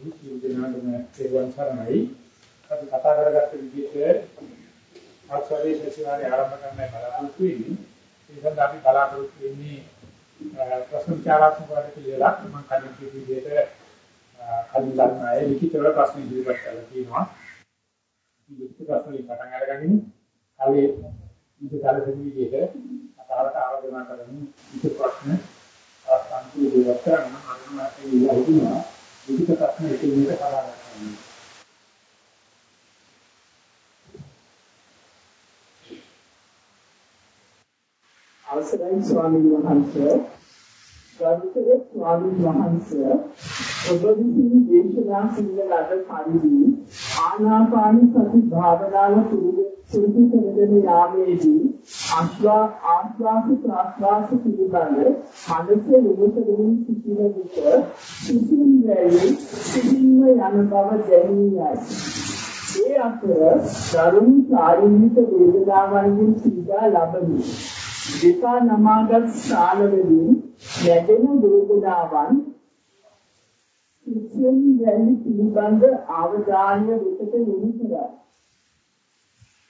මේ ජීවිතනාගම තේරුම් සරණයි. අපි කතා කරගත්ත විදිහට ආස්වාදයේ සතිවාරය ආරම්භ කරන්න බලාපොරොත්තු වෙන්නේ. ඒ සඳහා අපි බලාපොරොත්තු වෙන්නේ ප්‍රශ්න විචාරාත්මක වැඩ පිළිවෙලක් මම කලින් කියපු විදිහට කලින් ගන්නායේ ලිඛිතව ප්‍රශ්න ඉදිරිපත් කරලා තියෙනවා. ලිඛිත ප්‍රශ්න වලින් පටන් අරගනිමු. කලින් ඉතින් කලින් විදිහට කතාවට ආරාධනා කරමු. ලිඛිත ප්‍රශ්න අසන්තු ඉදිරිපත් කරන අනුමානයේ ඉල්ලුවා. ලිඛිත ප්‍රශ්න එක විදිහට කතා කරනවා. අවසරයි ස්වාමීන් වහන්සේ ගරුතර ස්වාමීන් වහන්සේ ඔබ විසින් දේශනා කළ ලද පරිදි ආනාපාන සති භාවනාව පුරුදු කරගෙන යාමේදී ආස්වා ආස්වාස ප්‍රාස්වාස පිළිබඳ මනස යොමුකරමින් සිටින විට සිතින් වැයි සිතින්ම යන බව දැනියයි. ඒ අතර දරුණු ශාරීරික වේදනාවන්ගෙන් පීඩා ලබමි. දෙපා නමාගත් ශාලවලින් ලැබෙන වේදනාවන් කිසියම් යැලි පිළිබඳ අවධානය වෙතට යොමු කරයි.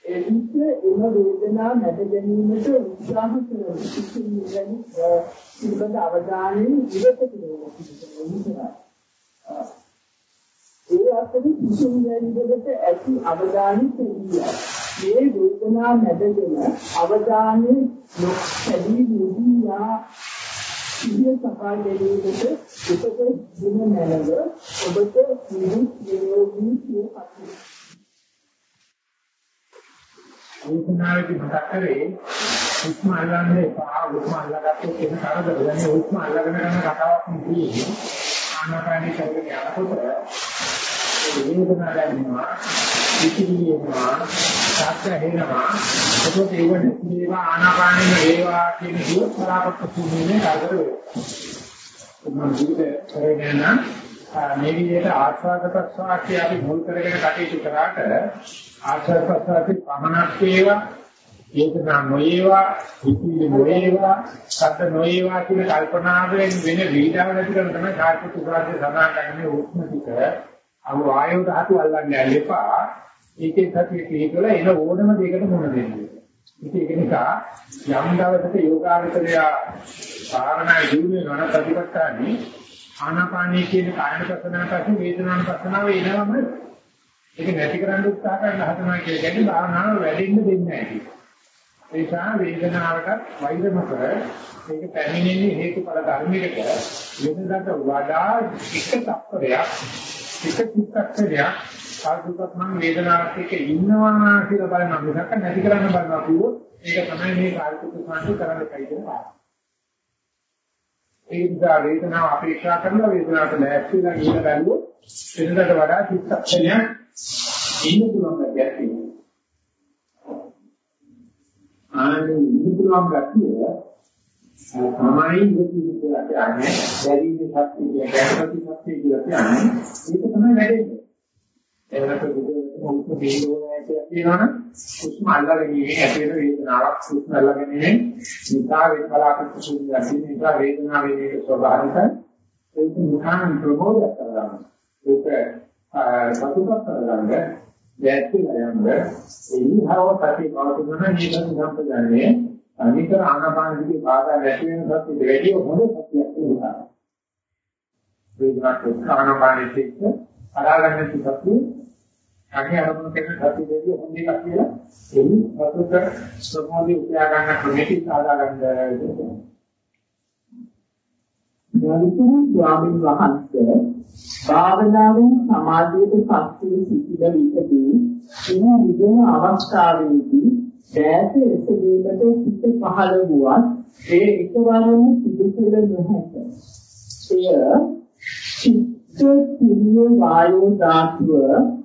එවිට එම වේදනා නැද ගැනීමට උත්සාහ කරන කිසියම් යැලි පිළිබඳ අවධානය ඉවතට යොමු කරයි. ඒ අතර කිසියම් යැලි වලට ඇති අවධානය දෙන්නේ මේ වේදනා නැදගෙන අවධානයේ නොකඩී නිදියා සිහිය සකා ගැනීමට උපත දින නැලව ඔබට නිරුත් නිරෝගී සියපත් වේදනාවේදී මතක් කරේ උස්ම අල්ලන්නේ පහ උස්ම අල්ලගත්තොත් ඒක කරදර දැන් උස්ම අල්ලගෙන කරන කතාවක් නෙවෙයි. ආනාපානී කරගෙන යනකොට වේදනාව දැනෙනවා විචිකියනවා සත්‍ය හේනවා ඒකත් ඒව නැතිවා ආනාපානෙම වේවා කියන දුක් බලාපොරොත්තු වෙන්නේ කරදර වෙනවා. මම ජීවිත කරගෙන මේ විදිහට ආස්වාද ප්‍රසවාසය අපි මුල් කරගෙන කටයුතු කරාට ආස්වාද ප්‍රසවාසය පමණක් වේවා. වේදනා නොවේවා හිතිලි නොවේවා සද්ද නොවේවා කියන කල්පනාවෙන් වෙන වීඩාව නැති කරන තමයි කාර්යතු සුරාජ්‍ය සඳහන් කරන්නේ උත්ම ටික අව වායු ධාතු අල්ලන්නේ නැල්ලපා ඒකේ සතිය පිළිකල එන ඕනම දෙයකට මුහුණ දෙන්නේ. ඉතින් ඒක නිසා යම් දවසක යෝගාවචරය සාරණයි ජීවන වන ප්‍රතිපත්තානි ආනාපානී කියන කායන පස්සනාවට වේදනාන පස්සනාව එනවම ඒක නැති කරන්න උත්සාහ කරන හදනවා කියන කියන්නේ භාවනාව වැඩින්න දෙන්නේ නැහැ. ඒ නිසා වේදනාවට වෛර නොකර ඒක පැමිණෙන්නේ හේතුඵල ධර්මයකට. වෙනදාට වඩා එක තත්පරයක් එක චිත්තක්ෂණයක්. සාදුකත් මම වේදනාවක් එක්ක ඉන්නවා කියලා බලන මිසක් නැති කරන්න බලනවා කිව්වොත් ඒක තමයි මේ කාර්යික සාන්ති කරන්න කයිදේ පාඩම. ඒ නිසා වේදනාව අපේක්ෂා කරන වේදනාවට ලෑස්තිලා ඉන්න බැලුවොත් වෙනදට වඩා චිත්තක්ෂණයක් ඉන්න පුළුවන් ගැටියක් තියෙනවා. ආනේ ඉන්න පුළුවන් ගැටිය තමයි ඉන්න කියලා කියන්නේ. දැරීමේ ශක්තිය, ගැටපති ශක්තිය කියලා කියන්නේ. ඒක තමයි වැඩෙන්නේ. එනකොට මුළු බේරෝනේ කියලා කියනවනම් සුස්ම අල්ලගෙන ඉන්නේ ඇති වෙන වේදනාවක් සුස්ම අල්ලගෙන ඉන්නේ නිසා වේ බලාපොරොත්තු සුදුසු නැති නිසා වේදනාව වේදේ ස්වභාවිකයි ඒක මුඛාන් ප්‍රබෝධ කරගන්න. ඒක සතුටක් කරගන්න. දැක්කේ යන්න. එනිහව පැති පවතුන නේද සම්පදන්නේ අනිකර ආනාපානදී බාධා නැති වෙන සත්‍ය දෙවිය හොඳ සත්‍යයක් වෙනවා වේදනාවක් ආනාපානයේ අරාගන්න සත්‍ය අගේ අරමුණු කරන සත්‍ය දෙවිය හොඳ එකක් කියලා එනි වතුක ස්වභාවය උපයා ගන්න ක්‍රමෙටි සාදා ගන්න ගෞතම ස්වාමීන් වහන්සේ භාවනාවෙන් සමාධියට පත්වී සිටින විටදී එන විදින අවස්ථාවේදී දැස එසවීමට සිත පහළ වුවත් ඒ එකවරම සිදුසෙල නොහැක. එය චිත්තීය වායෝ ධාතුව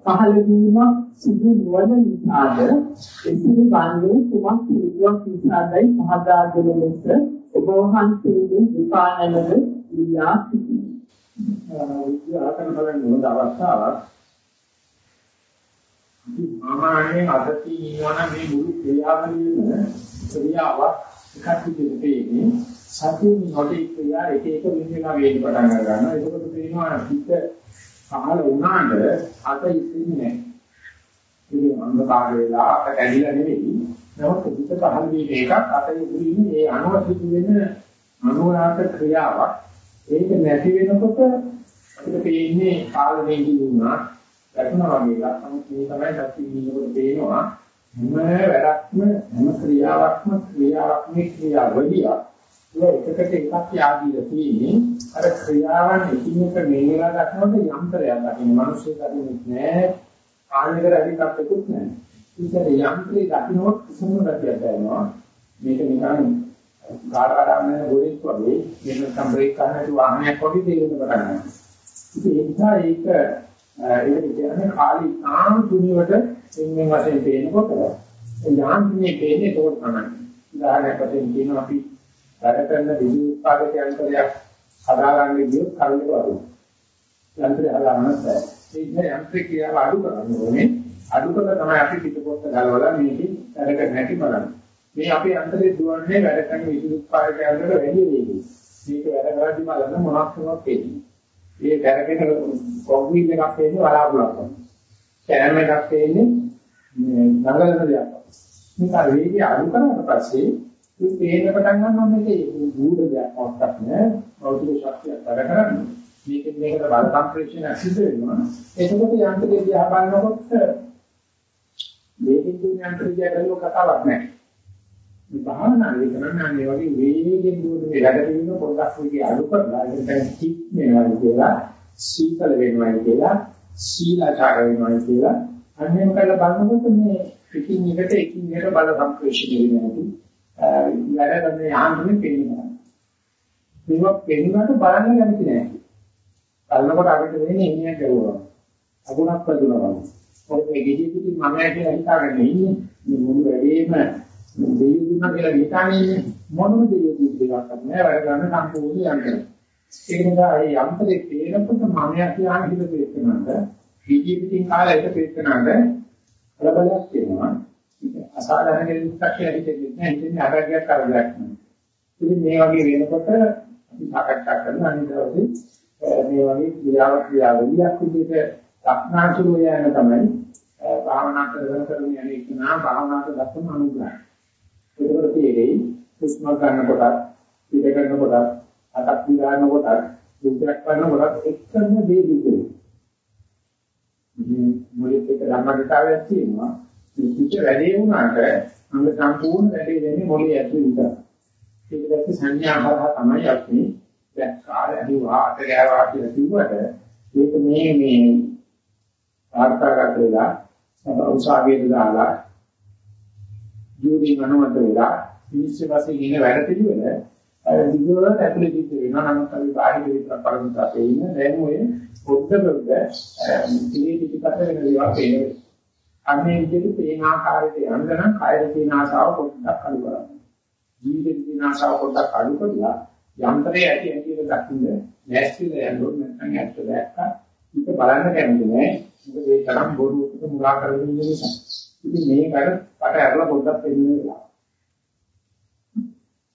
පහළ වීමක් සිදු නොවන නිසාද එසිරි වන්නේ කුමක් හේතුවක් නිසාදයි පහදා දෙන ලෙස ඔබ වහන්සේගේ විපාණනද ඉල්ලා සිටිනවා. ආතන බලන්න හොඳ අවස්ථාවක්. සාමාන්‍යයෙන් අදති ඉන්නවනම් මේ මුළු ක්‍රියාවලියම ක්‍රියාවක් එකක් විදිහට පේන්නේ. සතියේ නොටි ක්‍රියා එක එක විදිහට වෙන්න පටන් ගන්නවා. ඒකකොට පේනවා පිට පහළ වුණාට අත ඉතින්නේ නැහැ. ඉතින් අන්ධකාර වෙලා අත කැඩිලා නෙවෙයි. නමුත් පිට පහළ වීම එකක් අත ඉතින්නේ ඒ අණුව සිදු වෙන අනුරාග ක්‍රියාවක්. ඒක නැති වෙනකොට අපිට පේන්නේ කාලෙදී වුණා. වැටුණා වගේ එකක්. නමුත් මේ තමයි සත්‍ය විනෝඩ පේනවා. හැම වැඩක්ම හැම ක්‍රියාවක්ම ක්‍රියාවක් මේ ක්‍රියාවලියක්. ඒක එකකට එකක් යාදීලා තියෙන්නේ අර ක්‍රියාවන් එකින් එක මේලා දක්නකොට යන්ත්‍රයක් දකින්න මිනිස්සු දකින්නේ නැහැ කාලයකට අධිකත්වකුත් නැහැ ඉතින් යන්ත්‍රේ දකින්නොත් කිසිම ගැටයක් දැනෙනවා මේක නිකන් ගාඩ කඩන්න ගොරෙක් වගේ වෙන සම්බ්‍රේක් කරන්න වාහනයක් වගේ තේරෙන්න පටන් ගන්නවා ඉතින් ඒ නිසා ඒක ඒක කියන්නේ කාලි ආම් තුනියට එන්නේ වශයෙන් පේනකොට යාන්ත්‍රයේ පේන්නේ ඒක තමයි උදාහරණයක් වශයෙන් කියනවා අපි වැඩ කරන විදුලි උත්පාදක යන්ත්‍රයක් හදාගන්න ගියොත් කරන්නේ වරුයි. යන්ත්‍රය හදාගන්න බෑ. ඒ නිසා යන්ත්‍ර ක්‍රියාව අඩු කරන්න ඕනේ. අඩු කරලා තමයි අපි පිටපොත්ත ගලවලා මේකේ වැඩ කරන්න හැටි බලන්නේ. මේ අපේ යන්ත්‍රයේ දුවන්නේ වැඩ කරන විදුලි උත්පාදක යන්ත්‍රවල වැඩි වේගයි. මේක වැඩ කරද්දී බලන්න මොනක් මොනක් වෙන්නේ. මේ දැරගෙන කොම්පියුටර් එකක් තියෙන්නේ බලාපොරොත්තු වෙනවා. කැම එකක් තියෙන්නේ නගලන දෙයක්. මේක වේගය අඩු කරාට පස්සේ මේ පේන්න පටන් ගන්නවා මේකේ ගුඩ දෙයක් මොකක්ද නෑ භෞතික ශක්තියක් වැඩ කරන්නේ මේකෙන් මේකට බල සම්ප්‍රේෂණ සිද්ධ වෙනවා එතකොට යන්ත්‍රය දිහා බලනකොට මේකෙන් දුන්න යන්ත්‍රය ගැන කතාවක් නෑ මේ භාවනාවේ කරන්නේ මේ වගේ වේගෙන් දුවන මේ වැඩ පිළිවෙල පොඩ්ඩක් විදිහ අඩු කරලා ඒකට කික් වෙනවා කියලා සීතල වෙනවා කියලා සීලාචාර වෙනවා කියලා අන්නේම කරලා බලනකොට මේ එකින් එකට එකින් එකට බල සම්ප්‍රේෂණය වෙනවා වැඩ කරන යාන්ත්‍රණය පෙන්නනවා. මේක පෙන්වන්නට බලන්න කැමති නෑ. බලනකොට අපිට වෙන්නේ ඉන්නේ කරුවා. අගුණක් වැදුනවා. මොකද මේ ගෙඩිය පිටින් මම ඇවිල්ලා හිතාගෙන ඉන්නේ මේ මුළු වැඩේම දෙවියන් දුන්නා කියලා හිතානේ ඉන්නේ. මොනම දෙවියන් දෙයක් නැහැ වැඩ කරන සම්පූර්ණ යන්ත්‍රය. ඒක නිසා මේ යන්ත්‍රේ තේරෙනකොට මම කියන හිත පෙන්නනද ගෙඩිය පිටින් කාලා එක පෙන්නනද ප්‍රබලයක් වෙනවා. අසාධාරණ කෙනෙක්ට කියලා හිතෙන්නේ නැහැ. හිතන්නේ අරගයක් කරදරයක් නෙවෙයි. ඉතින් මේ වගේ වෙනකොට අපි සාකච්ඡා කරන අනිත් දවසේ මේ වගේ ක්‍රියාවක් ක්‍රියාවලියක් විදිහට දක්නාසුරු යන තමයි භාවනා කරන කරන යන්නේ කියනවා භාවනාවට දක්වන අනුග්‍රහය. ඒකවල තේරෙයි සුස්ම ගන්න කොට පිට කරන කොට අතක් දිගාන කොට දුක්යක් කරන කොට එක්කම දේ දිගුයි. මේ මොලේක ධර්මගතාවයක් තියෙනවා. පිට වැඩේ වුණාට අංග සම්පූර්ණ වැඩේ වෙන්නේ මොළේ ඇතුළේ විතරයි. ඒක දැක්ක සංඥා හරහා තමයි අපි දැක්කාර ඇදුවා අත ගෑවා කියලා කිව්වට ඒක මේ මේ වාර්තාගත වෙලා උසාවියට දාලා ජීවි මනෝමත වෙලා මිනිස්සු වශයෙන් ඉන්න වැඩ පිළිවෙල දිගට ඇතුළේ දිත් වෙනවා නම් අපි බාහිර විතර පරමතාවේ ඉන්න දැන් ඔය පොඩ්ඩ පොඩ්ඩ ඉතිරි පිටිපස්ස වෙන දේවල් පේනවා. අන්නේ විදිහට තේන ආකාරයට යන්න නම් කායයේ තියෙන ආශාව පොඩ්ඩක් අඩු කරන්න. ජීවිතේ තියෙන ආශාව පොඩ්ඩක් අඩු කරලා යන්ත්‍රයේ ඇති ඇතිව දකින්න නැස්තිලා යනොත් නැත්නම් ඇත්ත දැක්කා ඒක බලන්න කැමති නෑ. මොකද ඒ තරම් බොරුවකට මුලා කරගෙන ඉන්න නිසා. ඉතින් මේකට පට ඇරලා පොඩ්ඩක් දෙන්න වෙලා.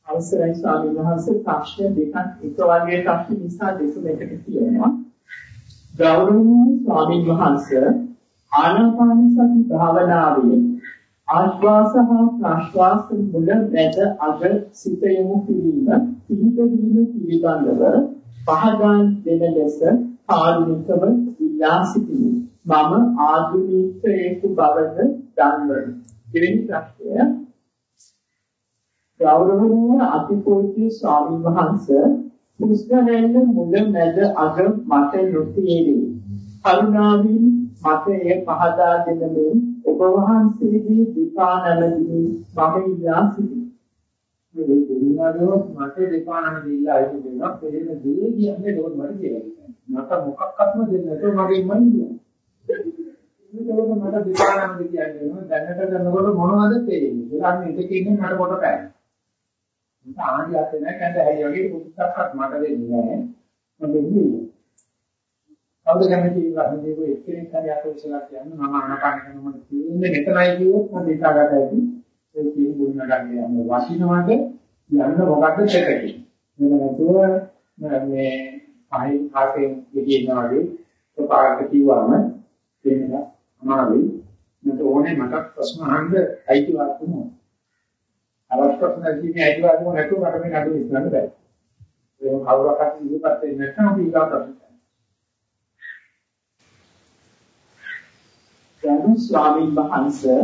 අවසරයි ස්වාමීන් වහන්සේ ප්‍රශ්න දෙකක් එක වගේ ප්‍රශ්න නිසා දෙක දෙකට තියෙනවා. ගෞරවනීය ස්වාමීන් වහන්සේ ආනාපාන සති භාවනාවේ ආශ්වාස හා ප්‍රශ්වාස මුල මැද අග සිත යොමු කිරීම පිළිපදීම පිළිබඳව පහදා දෙන ලෙස ආධුනිකව ඉල්ලා සිටිමි. මම ආධුනිකයෙකු බවද දන්වමි. දෙවෙනි ප්‍රශ්නය ගෞරවනීය අතිපූජ්‍ය ස්වාමීන් වහන්සේ හුස්ම රැල්ල මුල මැද අග මට නොතේරේ. කරුණාවෙන් මතය පහදා දෙනමින් ඔබ වහන්සේගේ දීපා නැමැති මම ඉල්ලා සිටිනවා. මේ දෙවියන්වෝ මට දීපා නැමැති ඉල්ලා ඉන්න දෙනවා. පෙරේන දේ කියන්නේ ඒක මට කියලා. මට මොකක්වත්ම දෙන්නේ නැතුව මගේ මයින්ද. ඒකවල මට දීපා නැමැති කියන්නේ දැනට කරනකොට මොනවද තේරෙන්නේ. ඒක අන්න එකකින් මට කොට පෑයි. මට ආන්දියත් නැහැ කැඳ හැයි වගේ පුස්තකයක් මට දෙන්නේ නැහැ. මම දෙන්නේ කවුද කැමති ප්‍රශ්න දෙකෝ එක්කෙනෙක් හරි අත උසලා කියන්න මම අනපාන කරනකොට තියෙන්නේ මෙතනයි කිව්වොත් මම හිතාගත හැකි ඒ කියන ගුණ ගන්න යන වශිනවට යන්න මොකද්ද චෙකටි මෙන්න නැතුව මේ පහයි කාටෙන් ගෙඩියනවා වගේ ප්‍රපාත කිව්වම දෙන්න අමාරුයි. මට ඕනේ මට ප්‍රශ්න අහන්න අයිතිවාසිකම ඕනේ. අවශ්‍ය ප්‍රශ්න ඇතිනේ අයිතිවාසිකම නැතුව මට මේ නඩු විසඳන්න බෑ. ඒක කවුරක්වත් ඉදිරිපත් වෙන්නේ නැත්නම් අපි ඊගා ප්‍රශ්න ගරු ස්වාමීන් වහන්සේ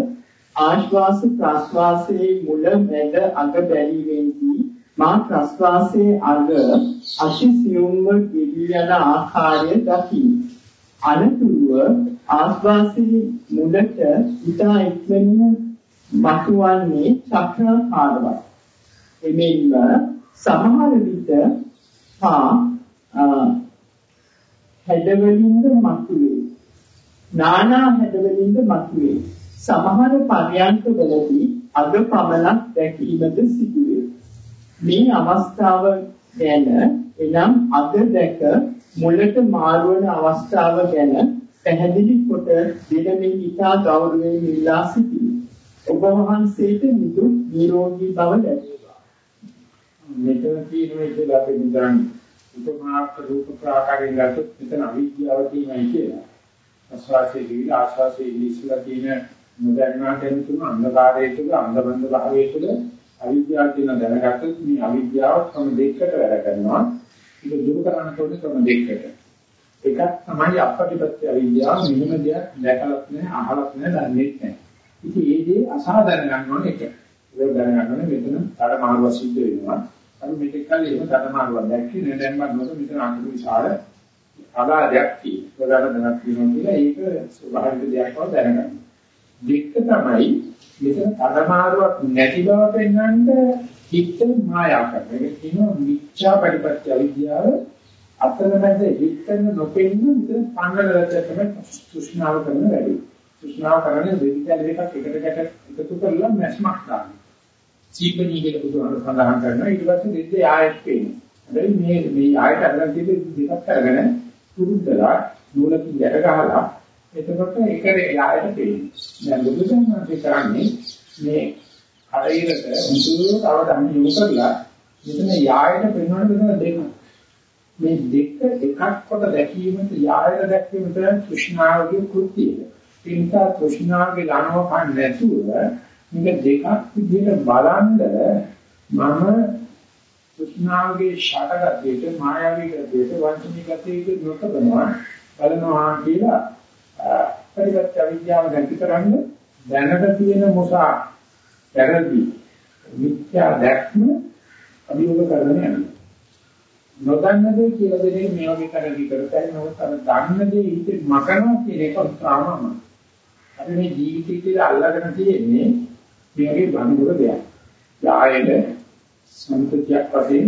ආශ්වාස ප්‍රශ්වාසයේ මුල මැද අග බැලීමේදී මා ප්‍රශ්වාසයේ අග අශිසියුම්ව ගෙවි යන ආකාරය දකි. අනතුරුව ආශ්වාසයේ මුලට ඉතා ඉක්මනින් මතුවන්නේ චක්‍රාකාරවත්. එමෙන්ම සමහර විට පා හැඩවලින්ද මතුවේ. නානා හැඩවලින්ද මතුවේ. සමහර පර්යන්කවලදී අග පමණක් දැකීමද සිදුවේ. මේ අවස්ථාව ගැන එනම් අග දැක මුලට මාරුවන අවස්ථාව ගැන පැහැදිලි කොට දෙනමින් ඉතා ගෞරවයෙන් ඉල්ලා සිටිමි. ඔබ වහන්සේට නිදුක් නිරෝගී බව ලැබේවා. මෙතන තියෙන විදිහට අපි නිදන් උපමාර්ථ රූප ප්‍රාකාරයෙන් ගත්තොත් මෙතන අවිද්‍යාව තියෙනයි කියලා. ආස්වාසේ දිවි ආස්වාසේ ඉලිස්ලා තියෙන නොදන්නා කෙනෙකුට අන්ධකාරයේ තුල අන්ධබන්ධ භාවයේ තුල අවිද්‍යාව කියන දැනගත්තොත් මේ අවිද්‍යාව ක්‍රම දෙකකට වැඩ කරනවා. ඒක දුරු කරන්න ඕනේ ක්‍රම දෙකකට. එකක් තමයි අපපටිපත්‍ය අවිද්‍යාව මෙහෙම දෙයක් දැකලත් නැහැ අහලත් නැහැ දන්නේ නැහැ. ඉතින් ඒ දේ අසාධාරණ ගන්න ඕනේ එක. ඒක දැනගන්න ඕනේ මෙතන තරමාරුව සිද්ධ වෙනවා. අර මෙතෙක් කල එහෙම තරමාරුවක් දැක්කේ නෑ දැන් මම මොකද මෙතන අන්තිම විශාල අගාධයක් තියෙනවා. ප්‍රධාන දැනක් තියෙනවා කියලා ඒක ස්වභාවික දෙයක් බව දැනගන්න. දෙක තමයි මෙතන තරමාරුවක් නැති බව පෙන්වන්න හිත මායා කරන. ඒක කියනවා මිච්ඡා පරිපත්‍ය අවිද්‍යාව අතරමැද හිතන නොපෙන්න මෙතන පංගලලට තමයි සුෂ්ණාව කරන වැඩි. සුෂ්ණාව කරන්නේ දෙවිතල එකක් එකට ගැට එකතු කරලා මැස්මක් දාන්න. සීපණී කියලා බුදුහාම සඳහන් කරනවා ඊට පස්සේ දෙද්ද ආයෙත් පේනවා. හැබැයි මේ මේ ආයෙත් අරගෙන තියෙන දෙකක් අරගෙන පුරුද්දලා නූලකින් යට ගහලා එතකොට ඒක ආයෙත් පේනවා. දැන් බුදුසසුනේ කරන්නේ මේ හරියට මුදුවට අවධානය යොමු කරලා මෙතන යායට පෙන්වන මෙතන දෙක. මේ දෙක එකක් කොට දැකීමට යායට දැක්වීමට කෘෂ්ණාවගේ කෘත්‍යය. ඒ නිසා කෘෂ්ණාවගේ ලනව කන්න නැතුව මේක දෙකක් විදිහට බලන්ද මම කෘෂ්ණාවගේ ෂටගතියට මායාවී ගතියට වංචනික ගතියට නොකබනවා බලනවා කියලා පරිවර්ත අවිද්‍යාව නැති කරන්න දැනට තියෙන මොසා වැරදි මිත්‍යා දැක්ම අභියෝග කරගෙන යනවා. නොදන්න දේ කියලා දෙන්නේ මේ වගේ කරදි කරතයි නමුත් අර දන්න දේ හිතේ මකනවා කියන එක උත්සාහම. අපි මේ ජීවිතේ කියලා අල්ලගෙන තියෙන්නේ මේ වගේ බඳුර දෙයක්. යායෙද සම්පතියක් වශයෙන්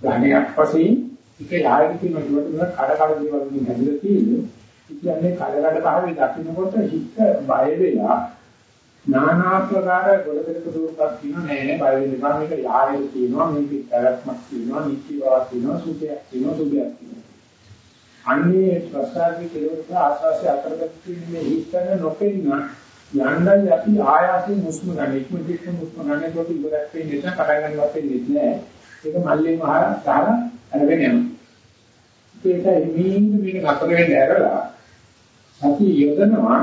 ධනයක් වශයෙන් එක යායෙක තියෙන දුරට කඩ කඩ දේවල් වලින් හැදිලා තියෙන්නේ. කියන්නේ කඩ කඩ භාවයේ දකින්නකොට හිත බය වෙලා නානාත්මකාර ගොඩකට දුරක් තියෙනවා නෑ නෑ බය වෙන්න එපා. මේක යායෙ තියෙනවා මේක කරක්මක් තියෙනවා නිත්‍ය බවක් තියෙනවා සුඛයක් තියෙනවා සුභයක් තියෙනවා. අන්නේ ප්‍රසාරී කෙලවරක ආශාසය අතරගත තියෙන මේ හිතන නොපෙන්න යන්නයි අපි ආයාසයෙන් මුස්ම ගන්න. ඉක්ම දෙක මුස්ම ගන්න කොට ඉවරක් වෙන්නේ නැත්නම් පටන් ගන්නවත් වෙන්නේ නැහැ. ඒක මල්ලේ මහා සාර අරගෙන යනවා. ඒක හිමින් මේක නතර වෙන්න ඇරලා අපි යොදනවා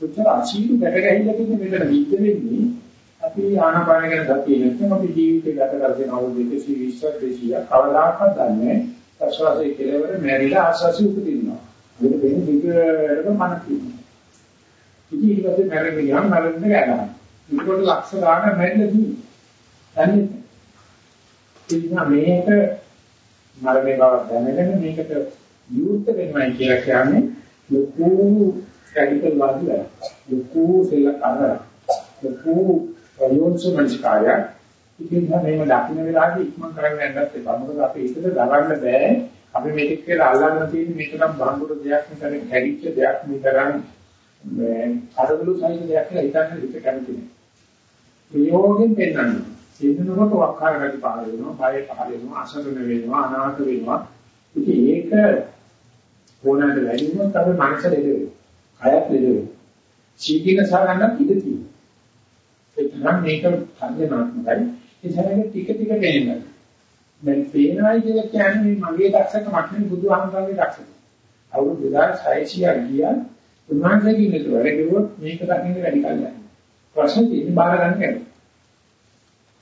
කොච්චර අසීරු ගැට ගැහිලා තියෙන මෙතන විද්ද වෙන්නේ අපි ආනාපාන ගැන දතිය නැත්නම් අපි ජීවිතේ ගත කරගෙන අවුරුදු 220 200 කවදාකවත් දන්නේ ප්‍රසවාසයේ කෙලවර මැරිලා ආශාසි උපදිනවා. ඒක වෙන්නේ විකරම මන කියනවා. ඉතින් ඊට පස්සේ මැරෙන්න ගියාම මැරෙන්න ගන්නවා. ඒකට ලක්ෂ ගාණක් මැරිලා තියෙනවා. දන්නේ නැහැ. මේක මරණේ බව දැනගෙන මේකට විරුද්ධ වෙනවා කියලා කියන්නේ ලොකු රැඩිකල් වාදී වැඩ. ලොකු සෙල්ලක් අර ලොකු යෝන්සු මනස්කාරය. ඉතින් මේව දකින්න වෙලාවදී ඉක්මන් කරන්න යන්නත් එපා. මොකද අපි ඒකද දරන්න බෑ. අපි මේක කියලා අල්ලන්න තියෙන මේකනම් බංගුරු දෙයක් නෙවෙයි කැඩිච්ච දෙයක් නෙතරම් මේ අරදළු සයින් දෙයක් කියලා හිතන්න හිත කැමති නෑ. ප්‍රයෝගයෙන් පෙන්වන්න. එන්නකොට වක්කාර ගති පහල වෙනවා, බය පහල වෙනවා, අසරණ වෙනවා, අනාථ වෙනවා. ඉතින් ඒක ඕනෑමට වැඩි වුණොත් අපි මනස ලෙඩ වෙනවා. කයත් ලෙඩ වෙනවා. සීකීන සාගන්නත් ඉඩ තියෙනවා. ඒ තරම් මේක සංඥාත්මකයි. ඒ සමග ටික ටික පේනවා. දැන් පේනවායි කියලා කියන්නේ මගේ දක්ෂකමක් නෙවෙයි බුදුහාමුදුරන්ගේ දක්ෂකම. අවුරුදු 2600 ගියා උන්වහන්සේගේ ඉන්නට වැඩ කරුවොත් මේක දකින්න වැඩි කල්යයි. ප්‍රශ්න තියෙන්නේ බාර ගන්න කැමති.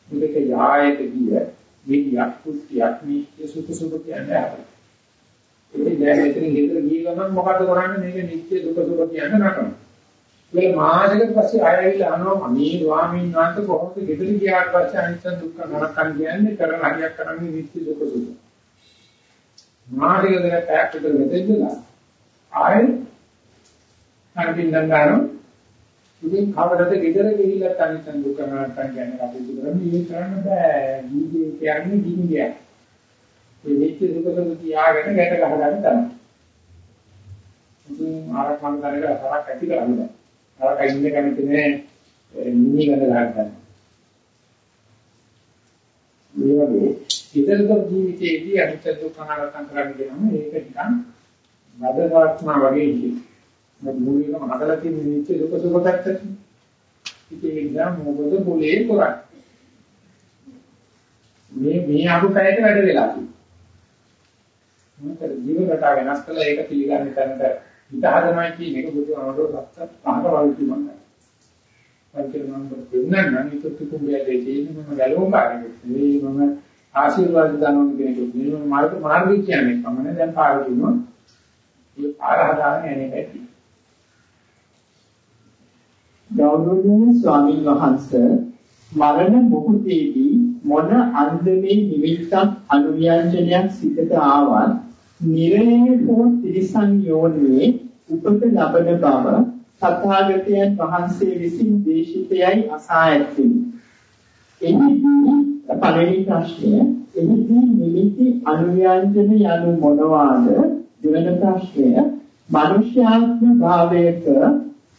මේක යායක ගිය විද්‍යාවක් කුත්‍යක් මේ සුඛ සුඛ කියන්නේ අපිට. ඉතින් දැන් මෙතන ගෙදර ගිය ගමන් මොකද කරන්නේ මේක නිත්‍ය දුක සුඛ කියන්නේ නටන. ඒක මාසෙකට පස්සේ ආයෙවිලා අහනවා මේ ස්වාමීන් වහන්සේ කොහොමද ගෙදර ගියාට පස්සේ අනිත්‍ය දුක්ඛ නරකන් කියන්නේ කරන හරියක් කරන්නේ නිත්‍ය දුක සුඛ. මාසෙකට පැයක් විතර මෙතෙන්දලා ආයෙ අරකින් ගන්නවා ඉතින් කවදද ගෙදර ගිහිල්ලා අනිත්‍ය දුක්ඛ නරකන් කියන්නේ අපි කරන්නේ ඒක කරන්න බෑ. ජීවිතය කියන්නේ ජීවිතයක්. මේ නිත්‍ය දුක සුඛ තියාගෙන ගැට ගහගන්න තමයි. ඉතින් ආරක්ෂණ කරගෙන සරක් ඇති කරන්නේ. ආරක ඉන්න කැමති නෑ නිමි ගන්න ගන්න. මේ වගේ ඉදිරියට ජීවිතයේදී අනිත්‍ය දුක්ඛ අනාත්ම කරන්න කියනවා ඒක නිකන් බදවත්නා වගේ ඉන්නේ. මොකද මූලිකම හදලා තියෙන නිත්‍ය දුක්ඛ සුඛ පැත්තට. ඉතින් ඒ නිසා මොකද පොලේ කරන්නේ. මේ මේ අහු පැයට වැඩ වෙලා තියෙනවා. මොකද ජීව රටාව වෙනස් කළා ඒක පිළිගන්න තැනට හිත හදනවා කියන එක බුදුහාමරෝ සත්‍ය පහක වගේ මම. පංචමංගල දෙන්නන් නම් ඉතුරු කුඹේ දෙන්නේ මම ගැලවුම් කාරණේ. මේ මම ආශිර්වාද දනවන කෙනෙක් නෙවෙයි මම මාර්ග මාර්ගය කියන්නේ කමනේ දැන් පාර දුන්නොත් ඒ පාර හදාගෙන යන්නේ නැති. ගෞරවනීය ස්වාමීන් වහන්සේ මරණ මොහොතේදී මොන අන්දමේ නිමිත්තක් අනුව්‍යංජනයක් සිතට ආවත් නිරයේ හෝ ත්‍රිසං යෝනියේ උපත ලබන බව තථාගතයන් වහන්සේ විසින් දේශිතයයි අසා ඇත්තේ. එනිදී පළවෙනි ප්‍රශ්නය එනිදී නිමිති අනුයන්ජන යනු මොනවාද? දෙවන ප්‍රශ්නය මනුෂ්‍යාත්ම භාවයක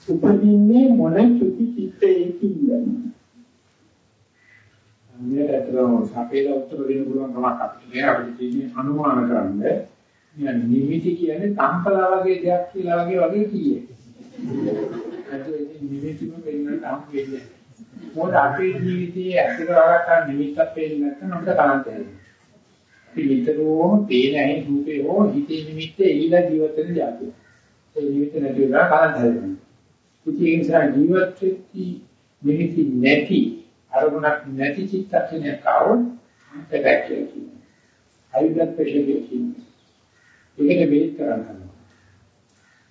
උපදින්නේ මොන චුති චිත්තයකින්ද? මේකට ඇත්තටම සපේලා උත්තර දෙන්න පුළුවන් කමක් අපිට නෑ අපිට තියෙන්නේ අනුමාන කරන්නේ නිමිති කියන්නේ තම්පලා වගේ දෙයක් කියලා වගේ වගේ කියේ. ඒකේ නිමිතිම වෙන්නට හම් වෙන්නේ. මොකද අපේ ජීවිතයේ ඇති කරගත්ත නිමිත්තක් පේන්නේ නැත්නම් අපිට කලන්තයි. අපි නිතරම පේන ඇහි රූපේ හෝ හිතේ නිමිත්තේ ඊළඟ ජීවිත වෙන જાතිය. ඒ නිමිත්ත නැති වෙනවා කලන්තයි. ඉතින් ඒ නිසා ජීවත් වෙච්චි නිමිති නැති අරමුණක් නැති චිත්තක්ෂණයක් ආවොත් ඒක කියනවා. හයිබ්ලඩ් ප්‍රෙෂර් කියනවා. ඒකට වේත් කරන්න හදනවා.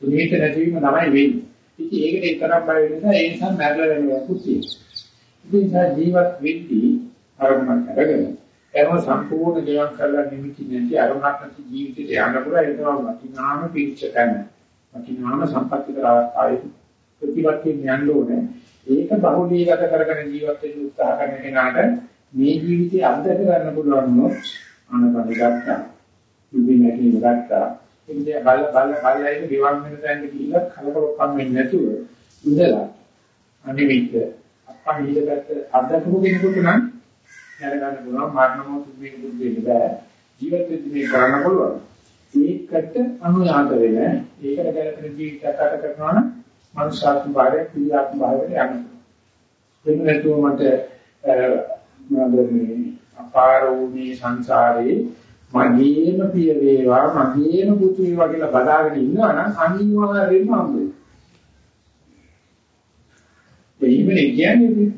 මේක නැතිවීම තමයි වෙන්නේ. ඉතින් ඒකට එක්තරම් බය වෙන නිසා ඒ නිසා මැරලා වෙනවා කුසිය. ඉතින් සා ජීවත් වෙද්දී අරමුණක් අරගෙන එම සම්පූර්ණ ජීවත් කරලා නිමිති නැති අරමුණක් නැති ජීවිතයට යන්න පුළුවන් ඒ තමයි වටිනාම පිළිච්ච කරන. වටිනාම සම්පත්‍ති කරායි ප්‍රතිපත්තියෙන් යන්න ඕනේ. ඒක බහුලීගත කරගෙන ජීවත් වෙන්න උත්සාහ කරන කෙනාට මේ ජීවිතය අත්දැක ගන්න පුළුවන් වුණොත් අනකඩ ගත්තා. ඉතින් නැතිව ගත්තා. ඉතින් බල බල බලයිද ගෙවන් වෙන තැනට ගිහිල්ලා කලකොලොක්කම් වෙන්නේ නැතුව ඉඳලා අනිවිත් අප්පා ඊළඟට අත්දැකපු කෙනෙකුට නම් දැනගන්න පුළුවන් මරණ මොහොත මේක දුන්නේ බෑ. ජීවිත වෙද්දී මේ කරන්න පුළුවන්. ඒකට අනුයාත වෙන ඒකට ගැලපෙන ජීවිතයක් ගත කරනවා නම් මනුෂ්‍යාත්ම භාවය ක්‍රියාත්ම භාවයට යනවා. වෙන නැතුව මට මොනවද මේ අපාරෝ මේ සංසාරේ මගේම පිය වේවා මගේම පුතු වේවා කියලා බදාගෙන ඉන්නවා නම් අනිවාර්යෙන්ම හම්බෙයි. දෙහිමනේ කියන්නේ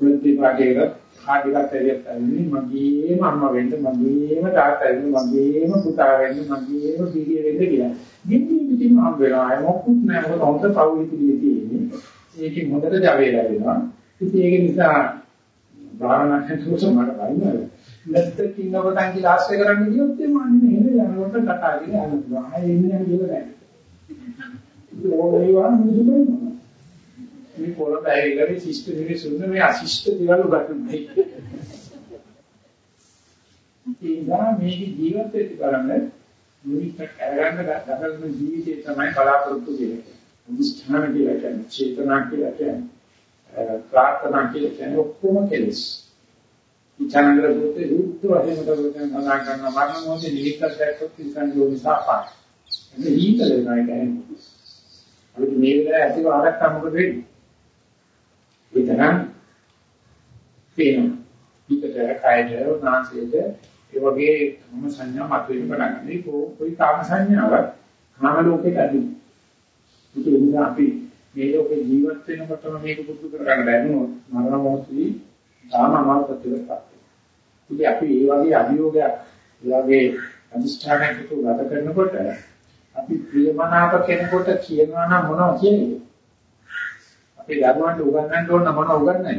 ප්‍රතිපාදයකට කාටිකට ඇරියත් ඇන්නේ මගේම අම්මා වෙන්න මගේම තාත්තා වෙන්න මගේම පුතා වෙන්න මගේම පිරිය වෙන්න කියලා. ගින්නි පිටින් හම්බ වෙනවා. අය මොකුත් නැහැ. මොකද හොඳ පවුලේ පිළිය තියෙන්නේ. ඒකේ මොකට ජවය ලැබෙනවා. ඉතින් ඒක නිසා භාවනා කරන සුසමකට වයින්නවා. නැත්නම් කින්නකොට අංගි ආශ්‍රය කරන්න ගියොත් එම අන්නේ හෙල යනකොට කතා කියලා යන්න පුළුවන්. ආයෙ එන්නේ නැහැ කියලා නැහැ. ඒක ඕනේවා මිනිස්සු බලනවා. මේ පොළොට ඇවිල්ලා මේ ශිෂ්ට මිනිස්සුන් මේ අශිෂ්ට දේවල් උගන්වන්නේ. ඒවා මේ ජීවිත වෙති බලන්න මුලින්ම කරගන්න ගතන ජීවිතේ තමයි බලාපොරොත්තු වෙන්නේ. අනිෂ්ඨාන කියලා කියන්නේ චේතනා කියලා කියන්නේ ප්‍රාර්ථනා කියලා කියන්නේ ඔක්කොම කෙලෙස්. ඉච්ඡානගර සූත්‍රයේ සූත්‍ර වශයෙන් මතකයෙන් සඳහන් කරන මරණ මොහොතේ නිවිතක් දැක්කොත් ඉස්සන් යෝනිසාපා. එන්නේ ඊතල වෙනවා කියන්නේ. අපි මේ වෙලාවේ ඇතිව ආරක්ෂා මොකද වෙන්නේ? විතරක් පේනවා. පිටට කයද නාසයේද ඒ වගේ මොන සංඥා මතුවෙන්න පටන් ගන්න. කොයි කාම සංඥාවක් කාම ලෝකෙට අදින. ඒක නිසා අපි මේ ලෝකේ ජීවත් වෙනකොටම මේක පුරුදු කරගන්න බැරිනොත් මරණ මොහොතේ තාම අමාරුකමකට පත් ඉතින් අපි මේ වගේ අභියෝගයක්, ඒ වගේ අනිෂ්ඨානයක් ගත කරනකොට අපි ප්‍රියමනාප කෙනෙකුට කියනවා නම් මොනවද කියන්නේ? අපේ ධර්මවන්ට උගන්වන්න ඕන මොනවද උගන්වන්නේ?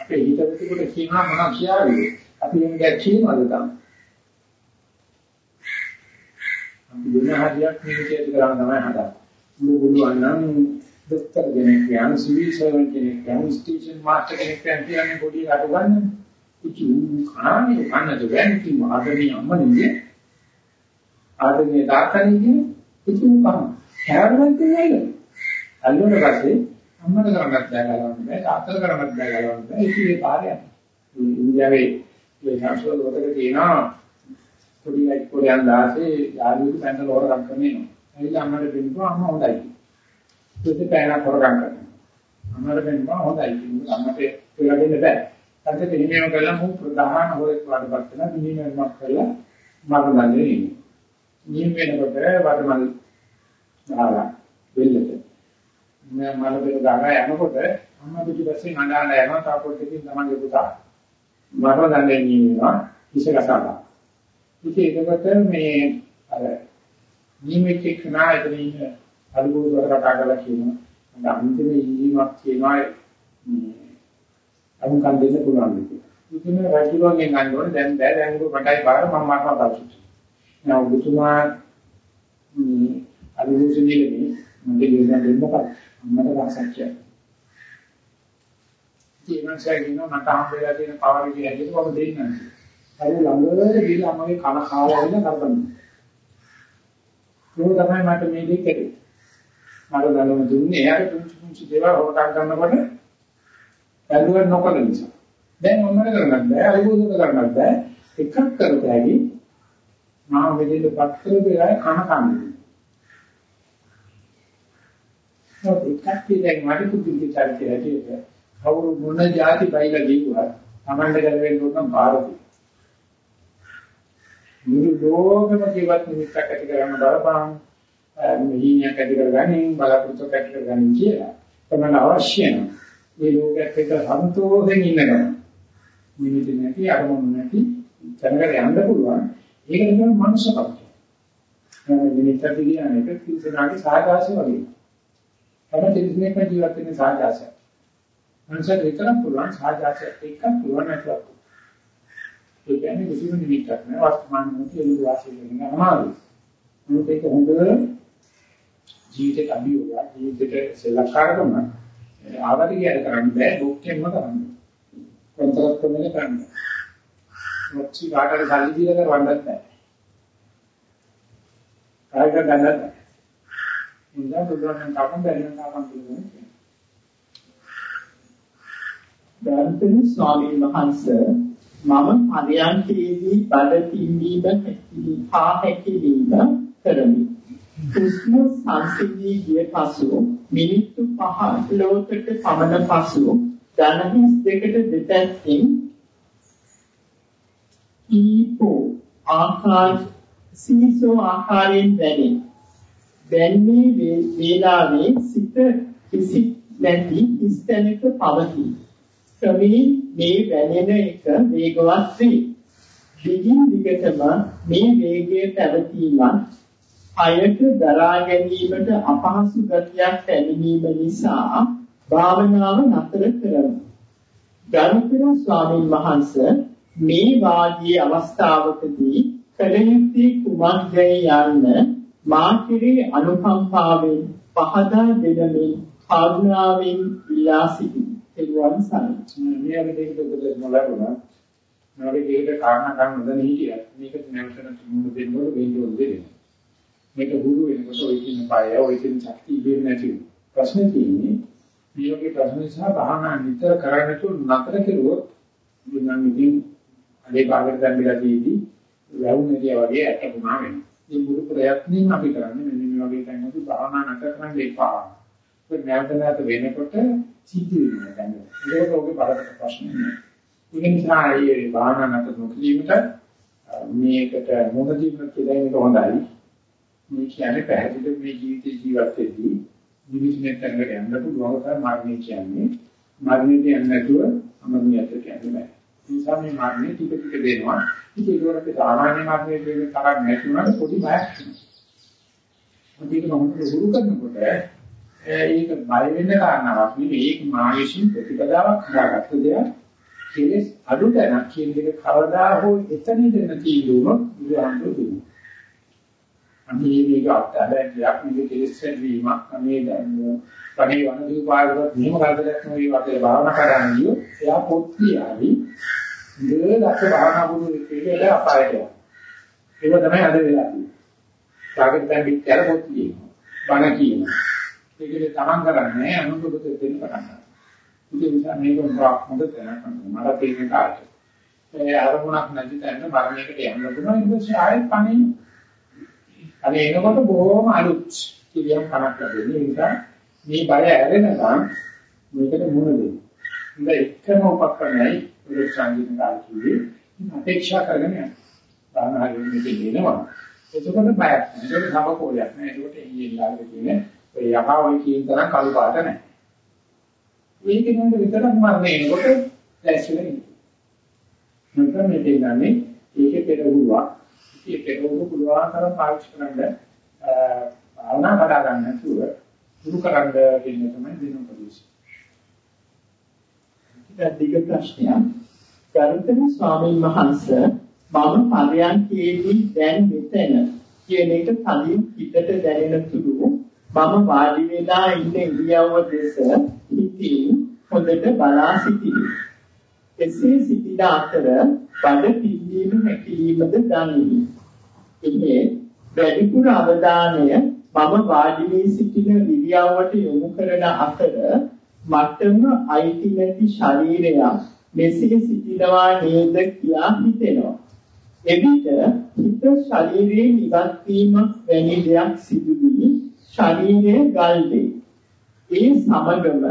අපේ හිතවිතේකට කියනවා මොනවද කියාවේ? අපි එන්නේ කියනවාද තමයි? අපි දුන්න හරියක් මේක කියලා කරන්න තමයි හදන්නේ. පුළුවන් නම් දොස්තර කෙනෙක් යන සිවිල් සර්වන් කෙනෙක් යන ස්ටේෂන් මාස්ටර් කෙනෙක් යන කියන්නේ පොඩි අඩු ගන්න. ඉති කණානේ කන්නද වැන්ති ආදමී අම්මනේ ආදමී තාත්තනේ ඉති උකම කෑවලක් කියන්නේ. අල්ලුවට පස්සේ අම්මට කරන්නත් බෑ ගලවන්න බෑ තාත්තට කරන්නත් බෑ ගලවන්න බෑ ඉති ඒ පාරයක්. ඉන්දියාවේ මේ සංස්කෘත වලට තියෙනවා පොඩි ලයිට් කොරියන් දාසේ යාළුවෝ පැන්ඩල් හොරගම් කරනවා. ඇවිල්ලා අම්මට දෙන්නවා අම්මා හොඳයි. ඒකේ පෑනක් හොරගම් කරනවා. අම්මට දෙන්නවා හොඳයි. අම්මට කියලා දෙන්න බෑ. ඊට පිළිමේම කළා මු ප්‍රධාන හොරෙක් වඩපත් කරලා පිළිමේමක් කරලා මම දන්නේ නෙමෙයි. නියම වෙනකොට වඩමල් දාලා වෙල්ලට. මම මල බෙර දාලා යනකොට අම්මා පිටිපස්සේ නඩාලා යනවා තාපොත් එකකින් තමන්ගේ පුතා මරව දන්නේ නියමනවා ඉස්සගසලා. ඉතින් ඒකකට මේ අර නියමෙක් එක්කනා එතන ඉන්න අලුගෝසුවර කතා කරලා කියනවා. මම අන්තිමේ ඉංග්‍රීසියක් කියනවා මේ අමුකම් දෙන්න පුළුවන් කියලා. ඉතින් රජුගෙන් ගන්නකොට දැන් බෑ දැන් මටයි බාර මම මරනවා තාක්ෂි. නෑ ඔබතුමා මේ අලුගෝසුවේදී මගේ දෙන්න දෙන්න බෑ. මට රසක්ය. ඉතින් මම කියනවා මට හම්බෙලා තියෙන පවර කියලා හිතුවම දෙන්නම්. හරි ළඟට ගිහලා මගේ කන කාලා වෙන කරපන්නේ. ඒක තමයි මට මේ දෙක කෙරේ. මට දැනුම දුන්නේ එයාට පුංචි පුංචි දේවල් හොරකම් කරනකොට බැලුවා නොකල නිසා. දැන් මොනවද කරගන්න බෑ, අයිබෝධ කරගන්න බෑ. එකක් කරපෑවි මා වෙලෙට පත් කරපේලා කන කන්නේ. ඒත් එකක් කියන්නේ මට කුපිලි චර්චය ඇටියට කවුරු මොන જાති බයිලා ගියුවා Tamand ගලවෙන්න උනන බාරදී. මුළු ලෝකෙම ජීවත් නිමිත්තක් ඇති කරගන්න බලපං මීනියක් ඇති කරගන්නේ බලාපොරොත්තු ඇති කරගන්නේ කියලා. තමයි අවශ්‍ය නැහැ. මේ ලෝකයක් එක්ක සන්තෝෂෙන් ඉන්නකම නිමිති නැති අරමුණු නැති දැනගට යන්න පුළුවන්. ඒක නිකන් මනුස්සකම. නිමිත්තක් කියන්නේ එක කිසිනාගේ සාහාසය වගේ. තමයි දෙවිස්මේක ජීවත් වෙන සාහාසය. මනුස්සයෙක් විතරක් පුළුවන් සාහාසය එක්ක පුළුවන් නැතුව. ඒ කියන්නේ කිසිම නිමිත්තක් නෑ වර්තමාන මොහොතේ එළි වාසය කරන අමාරුයි. මොකද ඒක හොඳ ජීවිතේ අභියෝගයක් ජීවිතේ සෙල්ලක්කාරකම ආවරි කියන කරන්න බෑ දුක්ඛෙන්ම කරන්න. කොන්තරත් කොමනේ කරන්න. මොච්චි කාටද සල්ලි දීලා කරවන්නත් බෑ. කායික ගන්නත් බෑ. ඉඳන් බුදුරජාණන් තාපන් බැරිනම් තාපන් කියනවා. ගාන්තන ස්වාමීන් වහන්සේ මම පරයන්කේදී බඩ පිම්බීම හැකිලි හා හැකිලිම කරමි. හුස්ම සංසිඳී ගිය පසු මිනිත්තු 15කට පමණ පසු ධනහිස් දෙකට දෙපැත්තෙන් ඊපෝ ආකාර සීසෝ ආකාරයෙන් දැනේ. දැන්නේ වේලාවේ සිත කිසි නැති ස්තනක පවතී. ක්‍රමී මේ වැනෙන එක වේගවත් වේ. දිගින් දිගටම මේ වේගය පැවතීමත් අයට දරා ගැනීමට අපහසු ගතියක් පැමිණීම නිසා භාවනාව නතර කරමු. ගරුතර ස්වාමීන් වහන්සේ මේ වාදී අවස්ථාවකදී කළ යුත්තේ කුමක්දයි යන්න මා කෙරේ අනුකම්පාවෙන් පහදා දෙනමින් කරුණාවෙන් ඉල්ලා සිටිමි. එළුවන් සරණයි. මේ වගේ දෙයකට උදේ නොලබුණා. මේ වගේ දෙයකට කාරණා ගන්න නොදැන හිටියා. මේක නැවතන මුළු දෙන්නවල වෙන්නේ දෙන්නේ. මේක හුරු වෙනකොට ඔය කියන පාය ඔය කියන ශක්තිය ඉබේම නැති වෙනවා. ප්‍රශ්නේ තියෙන්නේ මේ වගේ ප්‍රශ්න නිසා භාවනා නිතර කරන්නේ තු නතර කෙරුවොත් මම ඉතින් අනේ භාගයට දැම්බිලා තියෙදි වැවුනේදී වගේ ඇටුණා වෙනවා. මේ මුළු ප්‍රයත්නින් අපි කරන්නේ මෙන්න මේ වගේ තැන්වලදී භාවනා නතර කරන්න එපා. ඒක නැවත නැවත වෙනකොට සිද්ධ වෙනවා දැන්. ඒක ඔගේ බරපතල ප්‍රශ්නයක් නෙවෙයි. ඒ නිසා මේ භාවනා නතර නොකිරීමට මේකට මොකදීම කියලා එක හොඳයි. මේ කියන්නේ පැහැදිලිව මේ ජීවිතේ ජීවත් වෙද්දී නිවිසනේ තැනකට යන්න පුළුවන් තමයි මරණය කියන්නේ. මරණයට යන්නේ නැතුව අමරණියට කියන්නේ නැහැ. ඒ නිසා මේ මරණය ටික ටික දෙනවා. ඉතින් ඒකට සාමාන්‍ය මරණය කියන තරක් නැති වුණාට පොඩි බයක් තියෙනවා. මොකද මොකද හුරු කරනකොට ඒක බය වෙන්න කාරණාවක් නෙවෙයි. ඒක මානසික ප්‍රතිපදාවක් හදාගත්ත දෙයක්. කෙලස් අඩු දැනක් කියන එක කවදා හෝ එතන දෙන තීරුණොත් බුදුහාමුදුරුවෝ දුන්නා. අනේ මේක අත්හැරයක් මේක කෙලස් වීමක් අනේ දැන් පණේ වන දීපාවකට මෙහෙම කරදරයක් නෙවෙයි වගේ භාවනා කරන්නේ එයා පොත් කියાવી දෙලක්ෂ භාවනා බුදු කියලා අපායට යනවා. ඒක තමයි අද වෙලා තියෙන්නේ. සාගත දැන් පිටතර පොත් කියනවා. බණ කියනවා. ඒකේ තමන් කරන්නේ අනුන්ට දෙන්න පටන් ගන්නවා. ඒ නිසා මේක හොඳ තැනක් මට තේරෙන කාලේ. ඒ අරමුණක් නැති තැන මරණයකට යන්න පුළුවන් ඊට පස්සේ ආයෙත් පණින්. අනේ එනකොට බොහොම අලුත් කිරියම් කනක් ලැබෙන්නේ. ඒ නිසා මේ බය ඇරෙනකම් මේකට මුහුණ දෙන්න. ඉතින් එකම උපකරණයි පුරුෂ සංගීත කාර්යයේ අපේක්ෂා කරගෙන යනවා. බාහනාවෙන් මේක දෙනවා. එතකොට බයක් නැහැ. ඒක සමකෝලයක් නෑ. ඒකට ඊයේ ලාගේ තියෙන ඔය යකාවයි කියන තරම් කළු පාට නැහැ. මේක නේද විතරක් මරණය එනකොට දැස්වෙලා ඉන්නේ. නැත්නම් මේ දෙන්නේ ඒකේ පෙරහුවා. ඒකේ පෙරහුව පුළුවන් තරම් පාවිච්චි කරන්න භාවනා කඩා ගන්න නැතුව දුරු කරන්න කියන තමයි දෙන උපදේශය. ඊට දිග ප්‍රශ්නයක්. ගරුතර ස්වාමීන් වහන්සේ මම පරයන්කේදී දැන් මෙතන කියන එක කලින් පිටට දැනෙන තුරු මම වාඩි වෙලා ඉන්න ඉරියව්ව දෙස හිතින් හොඳට බලා සිටිමි. එසේ සිටින අතර බඩ පිම්බීම හැකිලීමද දනිමි. එහේ වැඩිපුර අවධානය මම වාඩි වී සිටින ඉරියව්වට යොමු කරන අතර මටම අයිති නැති ශරීරයක් මෙසේ සිටිනවා නේද කියා හිතෙනවා. එවිට හිත ශරීරයේ ඉවත් වීමක් වැනි දෙයක් සිදු වී ශරීරය ගල්වේ. ඒ සමගම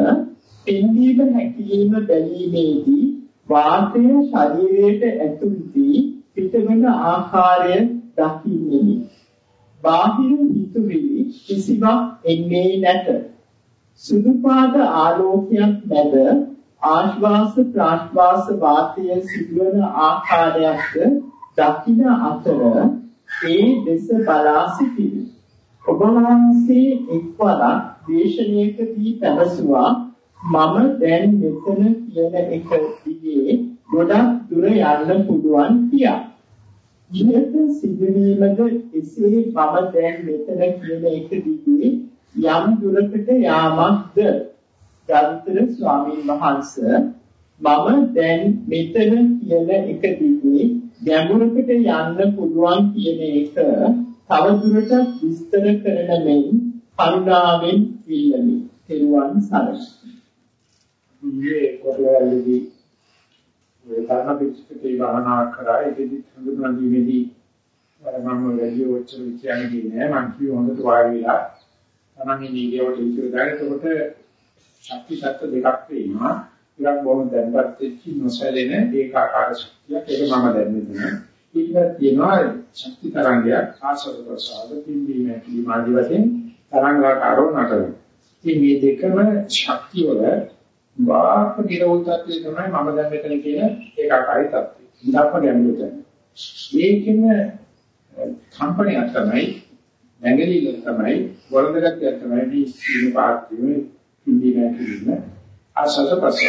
පින්දීම හැකිලිම බැලීමේදී වාතය ශරීරයට ඇතුල් වී පිටවන ආකාරය දකින්නේ. බාහිර හිතුවිලි කිසිවක් එන්නේ නැත. සුදු පාද ආලෝකයක් මැද ආශ්වාස ප්‍රාශ්වාස වාතය සිදුවන ආකාරයක්ද දකින අතර ඒ දෙස බලා සිටියි. ඔබ වහන්සේ එක්වරක් දේශනාවකදී පැවසුවා මම දැන් මෙතන කියන එක දිගේ ගොඩක් දුර යන්න පුළුවන් කියා. ඉහත සිදුවීමද එසේ මම දැන් මෙතන කියන එක දිගේ යම් දුරකට යාමක්ද ගරුතර ස්වාමීන් වහන්සේ මම දැන් මෙතන කියන එක දිගේ ගැඹුරකට යන්න පුළුවන් කියන එක තවදුරටත් විස්තර කරන මෙන් කරුණාවෙන් ඉල්ලමි. තෙරුවන් සරණයි. ඊයේ කොටවලදී ඒ තරණ පිටකේ වහනා කරා. ඒකෙදි හඳුනා දීමේදී මම වැඩි ඔච්චර කියන්නේ නෑ. මං කිව්ව හොඳට වාඩි වෙලා තමයි නීගේවට ඉතිරි දායකවට ශක්ති සත්‍ය දෙකක් තියෙනවා. ටිකක් බොහොම දැන්පත් වෙච්ච නොසැලෙන ඒකාකාර ශක්තියක්. ඒක මම දැන් මෙතන. ඊට තියෙනවා ශක්ති තරංගයක් ආසව ප්‍රසාද පිම්බීම ඇකිලිම ආදී වශයෙන් තරංගාකාරව නටන ඉතින් මේ දෙකම ශක්තිය වල වාක නිරෝධ තත්ත්වය තමයි මම දැන් මෙතන කියන ඒකාකාරී තත්ත්වය. ඉඳක්ම ගැඹුරු තැන. මේකෙම කම්පණයක් තමයි නැගලිල තමයි වරදගතියක් තමයි මේ සීන පාර්තියේ ඉන්දියා කියන්නේ ආසස ප්‍රසය.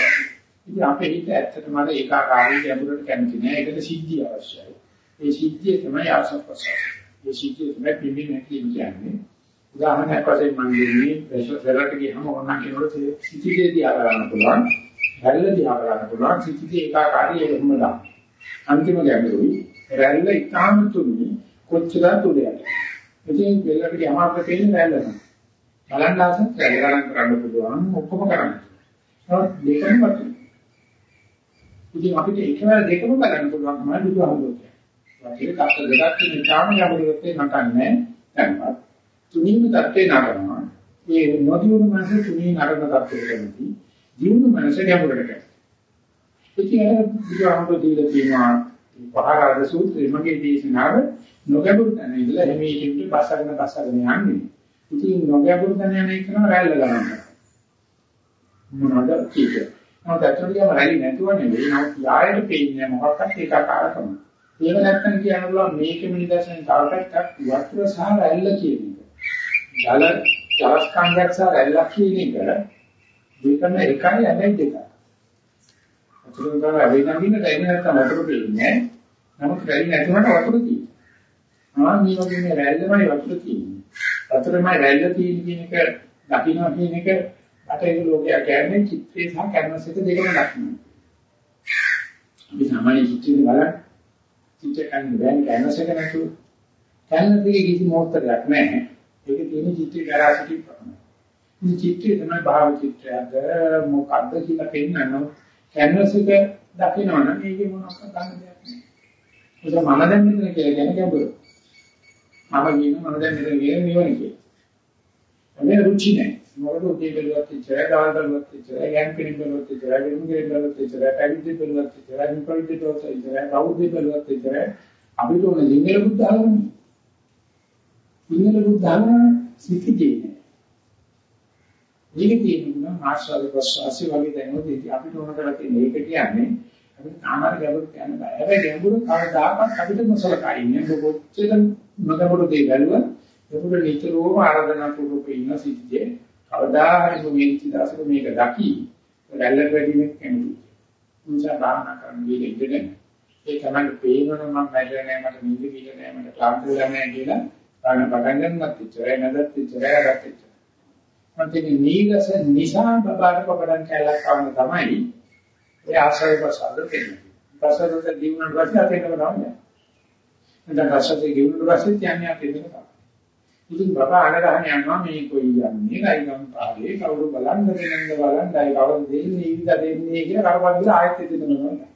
ඉතින් අපේ හිත ඇත්තටම අර ඒකාකාරී ගැඹුරට කැමති නෑ. ඒකට සිද්ධිය අවශ්‍යයි. ඒ සිද්ධිය තමයි ආසස ප්‍රසය. ඒ සිද්ධිය තමයි පිම්බි නැති කියන්නේ. උදාහරණයක් වශයෙන් මම දෙන්නේ වෙලට ගියම ඕනනම් කෙනෙකුට සිතිවිලි දිහා බලන්න පුළුවන්. රැල්ල දිහා බලන්න පුළුවන්. සිතිවිලි ඒකාකාරී එහෙම දාන්න. අන්තිම ගැඹුරුයි. රැල්ල ඉතාම තුනි කොච්චර තුලයද. ඉතින් වෙලට ගියම අපිට පේන්නේ රැල්ල නෑ. බලන්න ආසත් රැල්ල ගණන් කරන්න පුළුවන් ඔක්කොම කරන්න. ඒත් දෙකම වතුන. ඉතින් අපිට එකවර දෙකම බලන්න පුළුවන් තමයි බුදුහාමුදුරුවෝ. ඒක කප්ප දෙකක් තියෙන තාම යමුදුත් නටන්නේ නැහැ. තුනීම தත්ත්වේ නරනවා. මේ නොදියුණු මනස තුනී නරන தත්ත්වයට කැමති. දියුණු මනස ගැඹුරට කැමති. ඉතින් බුදුහාමුදුරුවෝ දීලා තියෙනවා පහරාද සූත්‍රය මගේ දේශනාව නොගැඹුරු තැන ඉඳලා එමෙයිට බස්සගෙන බස්සගෙන යන්නේ. ඉතින් නොගැඹුරු තැන යන එක නම රැල්ල ගන්නවා. මොනවද කියන්නේ? නමුත් ඇත්තටම රැලි නැතුව නෙවෙයි. නමුත් යායට පේන්නේ මොකක්වත් ඒකාකාරකම. ඒක නැත්තම් කියන්න පුළුවන් මේකෙම නිදර්ශන තව පැත්තක් වතුර සහ රැල්ල කියන එක. ජල ජලස්කන්ධයක් සහ රැල්ලක් කියන එක දෙකම එකයි හැබැයි දෙකයි. වතුර උදාන රැලි නගින්න රැලි නැත්තම් වතුර පේන්නේ නමුත් රැලි නැතුනට වතුර තියෙනවා. ආ මේ වගේ මේ රැල්ලමයි වතුර තියෙන්නේ. වතුරමයි රැල්ල තියෙන්නේ කියන එක දකින්න කියන එක අතේ ලෝකයා කියන්නේ චිත්‍රය සහ කැන්වස් එක දෙකම දක්වනවා. අපි සාමාන්‍ය චිත්‍රය බලන්න චිත්‍ර කන්නේ බෑනේ කැන්වස් එක නැතුව. කැන්වස් එකේ කිසි මොහොතක් නැහැ. ඒකේ තියෙන චිත්‍රය ගරාසිටි පමණයි. මේ චිත්‍රය තමයි භාව චිත්‍රයද මොකද්ද කියලා පෙන්නනවා. කැන්වස් එක දකිනවනම් මේකේ මොනවද ගන්න දෙයක් නැහැ. ඒක මම දැන් මෙතන කියලා කියන ගැඹුරු. මම කියන මම දැන් මෙතන කියන නිවන කියලා. මේ රුචි නැහැ. මොකද උදේ බැලුවත් ඉච්චරයි, දවල් බැලුවත් ඉච්චරයි, යන් පිළිම බැලුවත් ඉච්චරයි, ගෙමු ගෙන් බැලුවත් ඉච්චරයි, පැවිදි බැලුවත් ඉච්චරයි, නිපරිදි බැලුවත් ඉච්චරයි, බෞද්ධ බැලුවත් ඉච්චරයි. අපිට ඕන සිංහල බුද්ධ ආගම. සිංහල බුද්ධ ආගම සිතිජේ නෑ. මේක තියෙනවා ආශ්‍රද ප්‍රසවාසී වගේ දැනුවත් අපිට ඕන කරලා තියෙන මේක කියන්නේ අපිට තාමාර ගැඹුරු කියන්න බෑ. හැබැයි ගැඹුරු කවදාකවත් අපිට නොසලකා ඉන්නේ. කොච්චර නොගැඹුරු දෙයක් බැලුවා ඒකට නිතරම ආරාධනා පූර්වක ඉන්න සිටියේ කවදා හරි මේ ඉතිදාසක මේක දකි රැල්ලට වැඩි මේක කැමති. නිසා භාවනා කරන්න ගිහින් ඉඳගෙන ඒ තමයි පේනවනම් මම වැඩ නැහැ මට නිදි කියලා නැහැ මට ක්ලාන්ත වෙලා නැහැ කියලා ගන්න පටන් ගන්නත් ඉච්චරයි නැදත් ඉච්චරයි අරත් ඉච්චරයි. මන්තිනි නීගස නිසා බබාට පපඩම් කැලක් කවන්න තමයි ඒ ආශ්‍රය ප්‍රසාද දෙන්නේ. ප්‍රසාදට දිනුනට පස්සේ අපේකම තමයි. නැත්නම් රසത്തെ දිනුනට පස්සේ යන්නේ අපේකම තමයි. ඉතින් බබා අනගහන යනවා මේ කොයි යන්නේ ගයිගම් පාරේ කවුරු බලන්න දෙන්නද බලන්නයි කවුරු දෙන්නේ ඉඳ දෙන්නේ කියලා කරපන් කියලා ආයෙත් දෙන්නවා.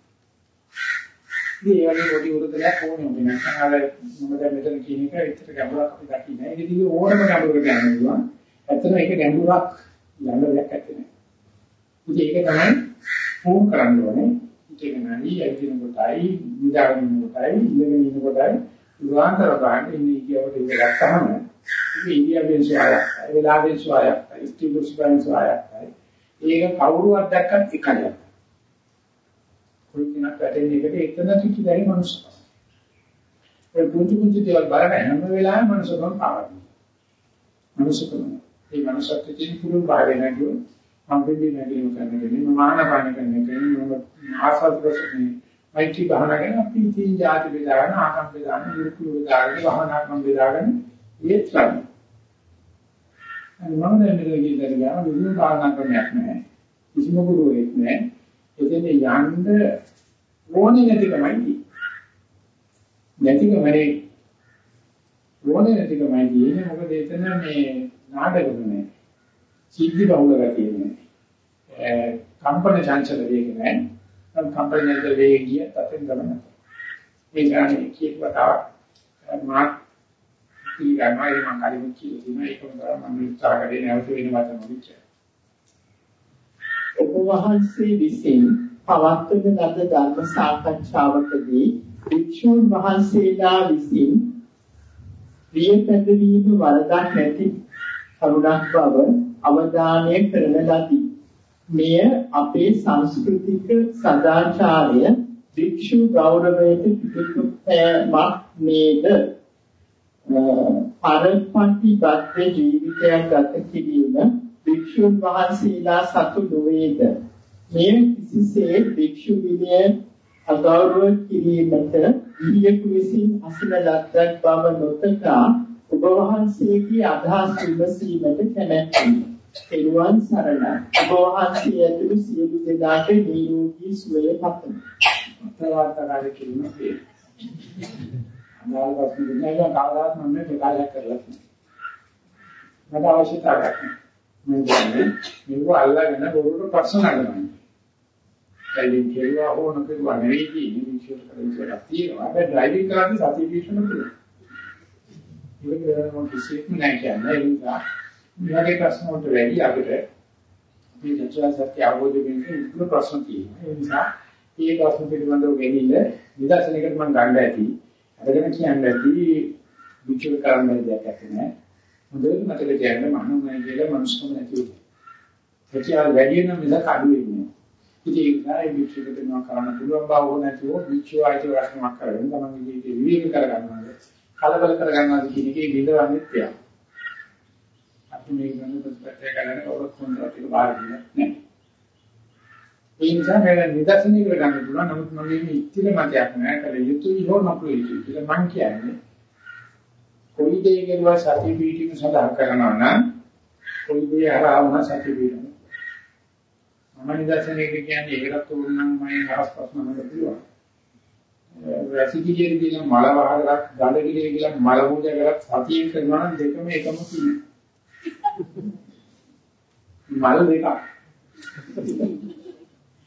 ඉතින් ඒ වගේ පොඩි උරුතලයක් ඕනේ උනේ නැත්නම් අර මම දැන් මෙතන කියන එක ඇත්තට ගැඹුරක් අපි දකින්නේ. ඒක දිගේ ඕනම ගැඹුරකට යන්න පුළුවන්. ඇත්තටම ඒක ගැඹුරක් යන්න දෙයක් ඇත්තේ නැහැ. ඉතින් ඒක තමයි ෆෝන් කරන්න ඕනේ. ඒක නනි ඇවිදින කොටයි, නිදාගෙන ඉන්න කොටයි, ඉඳගෙන ඉන්න කොටයි, උදාහරණ කරගන්න ඉන්නේ කියවට ඉඳ ගත්තාම ඉන්දියාවෙන් සොයාගත්තා. වෙලාවෙන් සොයාගත්තා. ඉස්තිබුස්බෙන් සොයාගත්තා. ඒක කවුරුවත් දැක්කත් එකයි. කොයි කෙනෙක් වැටෙන්නේ එකට එතන කිසිදයි මනුස්සකම. ඒ පුංචි පුංචි දේවල් බලන හැම වෙලාවෙම මනුස්සකම පාවන්නේ. මනුස්සකම. මේ මනුස්සත්වයේ තියෙන පුරුදු භාවය නැතුව මම දෙන්නේ නැගීම කරනකදී මම ආනපාන කරනකදී මම ආසත් ප්‍රශ්නේ මෛත්‍රී භාවනා කරන අපි තීන් જાති බෙදාගෙන ආකම් බෙදාගෙන ඉරුකුළු බෙදාගෙන වහනාක් මම බෙදාගෙන ඒත් ගන්න. මම දැන් මෙතන කියන දේ ගාන විදිහට භාවනා ක්‍රමයක් නැහැ. කිසිම ගුරුවරයෙක් නැහැ. එතෙන් යන්න ඕනේ නැතිකමයි. නැතිකමයි ඕනේ නැතිකමයි කියන්නේ මොකද එතන මේ නාටකම නෑ. සිද්ධි බහුල ගතිය නෑ. කම්පන චංචල වේග නෑ. කම්පන චංචල වේගිය තතෙන් ගමන. ඒ කියන්නේ කීපතාවක් මාත් පිළිගන්නවා ඒ මම කලින් කියලා තියෙනවා ඒකම තමයි මම උත්සාහ කරේ නැවත වෙන වචන මොකක්ද ඔබ වහන්සේ විසින් පවත්වන ලද ධර්ම සාකච්ඡාවකදී වික්ෂුන් වහන්සේලා විසින් ප්‍රියපැදවීම වරදක් නැති කරුණක් බව අවධානය කරන ලදී. මෙය අපේ සංස්කෘතික සදාචාරය වික්ෂු ගෞරවයට පිටුපෑමක් නේද? පරපටිබද්ධ ජීවිතයක් ගත කිරීම භික්ෂුන් වහන්සේලා සතු නොවේද මේ කිසිසේ භික්ෂු විනය අගෞරව කිරීමට ගිහියෙකු විසින් අසන ලද්දක් බව නොතකා ඔබ වහන්සේගේ අදහස් විමසීමට කැමැත්තෙමි. එළුවන් සරණයි. ඔබ වහන්සේ ඇතුළු සියලු දෙනාට නිරෝගී සුවය පතමි. අත්වාර්තාකාරී කිරීම අදාළ ප්‍රශ්න දෙන්නයි කවදාවත් මම මේ ප්‍රකාශ කරලා මට අවශ්‍යතාවයක් මම කියන්නේ මේක අල්ලගෙන බොරුට ප්‍රශ්න නගනවා. ඩ්‍රයිවිං කෙරුවා හෝ නොකරුවා නෙවෙයි කියන්නේ විශේෂ කරලා තියෙනවා. හැබැයි ඩ්‍රයිවිං කරන්නේ සතිය පිටුන පුළුවන්. ඒක මොකද කිසිම නැහැ කියන්නේ ඒ නිසා මේගේ ප්‍රශ්න වලට වැඩි අපිට මේ චතුරාර්ය සත්‍ය අවබෝධ වෙන්නේ උත්තර ප්‍රශ්න තියෙනවා. ඒ නිසා මේ ප්‍රශ්න පිළිබඳව ගෙනිල්ල නිදර්ශනයකට මම ගන්න ඇති. අරගෙන කියන්නේ ඇති විචුල කරන්න දෙයක් නැහැ. හොඳට මතක තියාගන්න මනෝමය කියලා මනුස්සකම නැති වෙන්නේ. ප්‍රතිආල වැඩි වෙන මිසක් අඩු වෙන්නේ. ඉතින් ඒ නිසා ඒ විචුල කරනවා කරන්න පුළුවන් බව ඕන නැතුව විචුව ආයත රසමක් කරගෙන තමයි ජීවිතේ විවේක කරගන්නවා. කලබල කරගන්නවා කියන එකේ විඳවන්නේ තියා. අපි මේ ගන්න ප්‍රතිපත්තිය ගන්න කවුරුත් හොඳට ඒක බාර දෙන්නේ නැහැ. ඒ නිසා මම නිදර්ශනය කරගන්න පුළුවන් නමුත් මගේ මේ ඉතිරි මතයක් නෑ කල යුතුයි හෝ නොකළ යුතුයි කියලා මම කියන්නේ කොයි දෙයකින්වත් සතිය පිටින් සඳහන් කරනවා නම් කොයි දෙය හරහා වුණා සතිය පිටින් මම නිදර්ශනයක කියන්නේ ඒකට උනනම් මම හරස් ප්‍රශ්න අහන්න පුළුවන් රසිකියේ කියන මල වහකට ගඳ කිලිය කියලා මල පූජා කරත් සතියෙන් කරනවා නම් දෙකම එකම තියෙනවා. මල දෙකක්.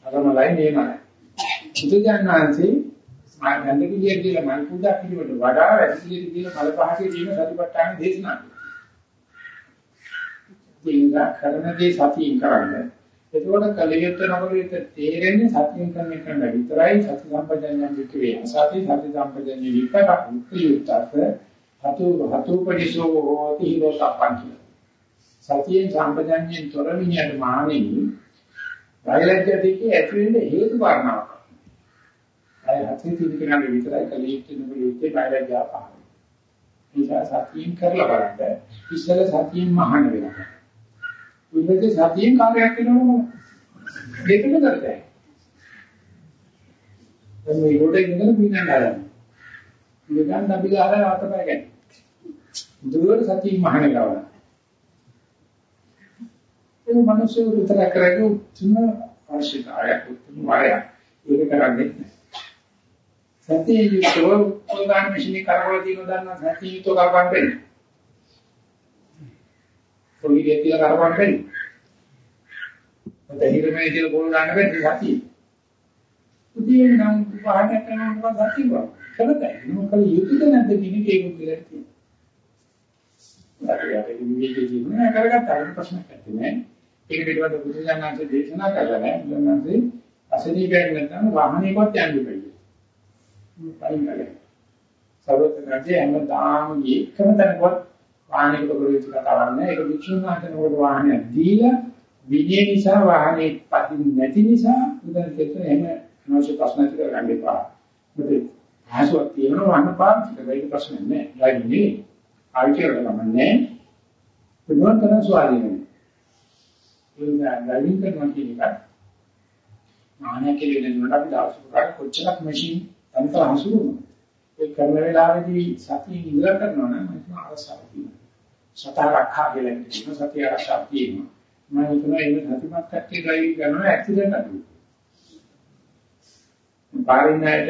අර මලයි මේ මලයි. බුදුජානනාංශේ ගන්ධකිලිය කියලා මල් පූජා කිරීමට වඩා රසිකියේ කියන මල පහකේ තියෙන සතිපට්ඨාන දේශනා. කරනවා කරන දේ සතියෙන් කරන්නේ එතකොට කලියුත් නවලිත තේරෙන්නේ සතියෙන් කරන එක විතරයි සති සම්පජඤ්ඤම් වික්‍රේ සති සති සම්පජඤ්ඤ විපරක් යුක්තත් හතු හතුපටිසෝ හෝති හිරෝසප්පංච සතියෙන් සම්පජඤ්ඤයෙන් තොර විඤ්ඤාණ මානෙයි බයලජ්‍ය දෙකේ ඇති වෙන්න හේතු වර්ණාවක් අය හතේ තියෙන කෙනාගේ විතරයි කලියුත් නවලිතේ බයලජ්‍ය පහළ නිසා සතියෙන් කරලා බලන්න ඉස්සෙල්ලා සතියෙන් මහාන වෙනවා. උන්වගේ සතියෙන් කාර්යයක් වෙනවම දෙකම කරතයි. දැන් මේ රෝඩේ ඉඳලා පින්නන්න ආරම්භ. ඉඳන් අපි ගහලා අතපය ගන්න. දුර සතියෙන් මහණ ගවන. ඒ මිනිස්සු විතර කරගෙන උතුම් ආශිකාරයක් උතුම් වාරයක් ඒක කරන්නේ නැහැ. සතිය යුතුව උදාන මැෂිනේ කරවල දිනන දන්න සතිය යුතුව කරපන් වෙන්නේ. පොඩි ගෙත් කියලා කරපම් බැරි. මත හිරමයි කියලා බෝල ගන්න බැරි සතිය. උදේ නම් වාහනයක් කරනවා සතිය වා. කරතයි. මොකද යුතුයද නැද්ද කියන එක ඒක කියලා තියෙනවා. අපි අපි විවේකී ජීවනය කරගත්තා ඒක ප්‍රශ්නයක් නැහැ. ඒක පිටවට බුදුසසුනාංශ දේශනා කරලා නැහැ. බුදුසසුනාංශේ අසනීපයක් නැත්නම් වාහනයකවත් යන්න බෑ. පයින් ගලේ. සර්වඥාදී හැමදාම එකම තැනකවත් වාහනයකට ගොඩවිච්ච කතාවක් නෑ. ඒක වික්ෂුන් වහන්සේනකොට වාහනයක් දීලා විනය නිසා වාහනේ පදින් නැති නිසා උදේ දෙක එහෙම අනවශ්‍ය ප්‍රශ්න ඇති කරගන්න එපා. මොකද ආසුවක් තියෙනවා වහන පාවිච්චි කරලා ඒක ප්‍රශ්න නෑ. ඩ්‍රයිවිං නේ. ආවිචරණ ගමන්නේ. පුළුවන් තරම් සුවාදී නේ. ඒ ඩ්‍රයිවිං කරනවා කියන එක වාහනයක් කියලා නේද අපි දවසකට කොච්චරක් මැෂින් අන්ත හසුරුවනවා. ඒ කරන වෙලාවේදී සතිය ඉඳලා කරනවා නම් මම අරසාව තියෙනවා. සතර රක්ෂා කියලා කියන සතිය ආරක්ෂා තියෙනවා. මම හිතනවා ඒක සතිමත් කට්ටිය ඩ්‍රයිවිං කරනවා ඇක්සිඩන්ට් අඩු. පාරින් නැට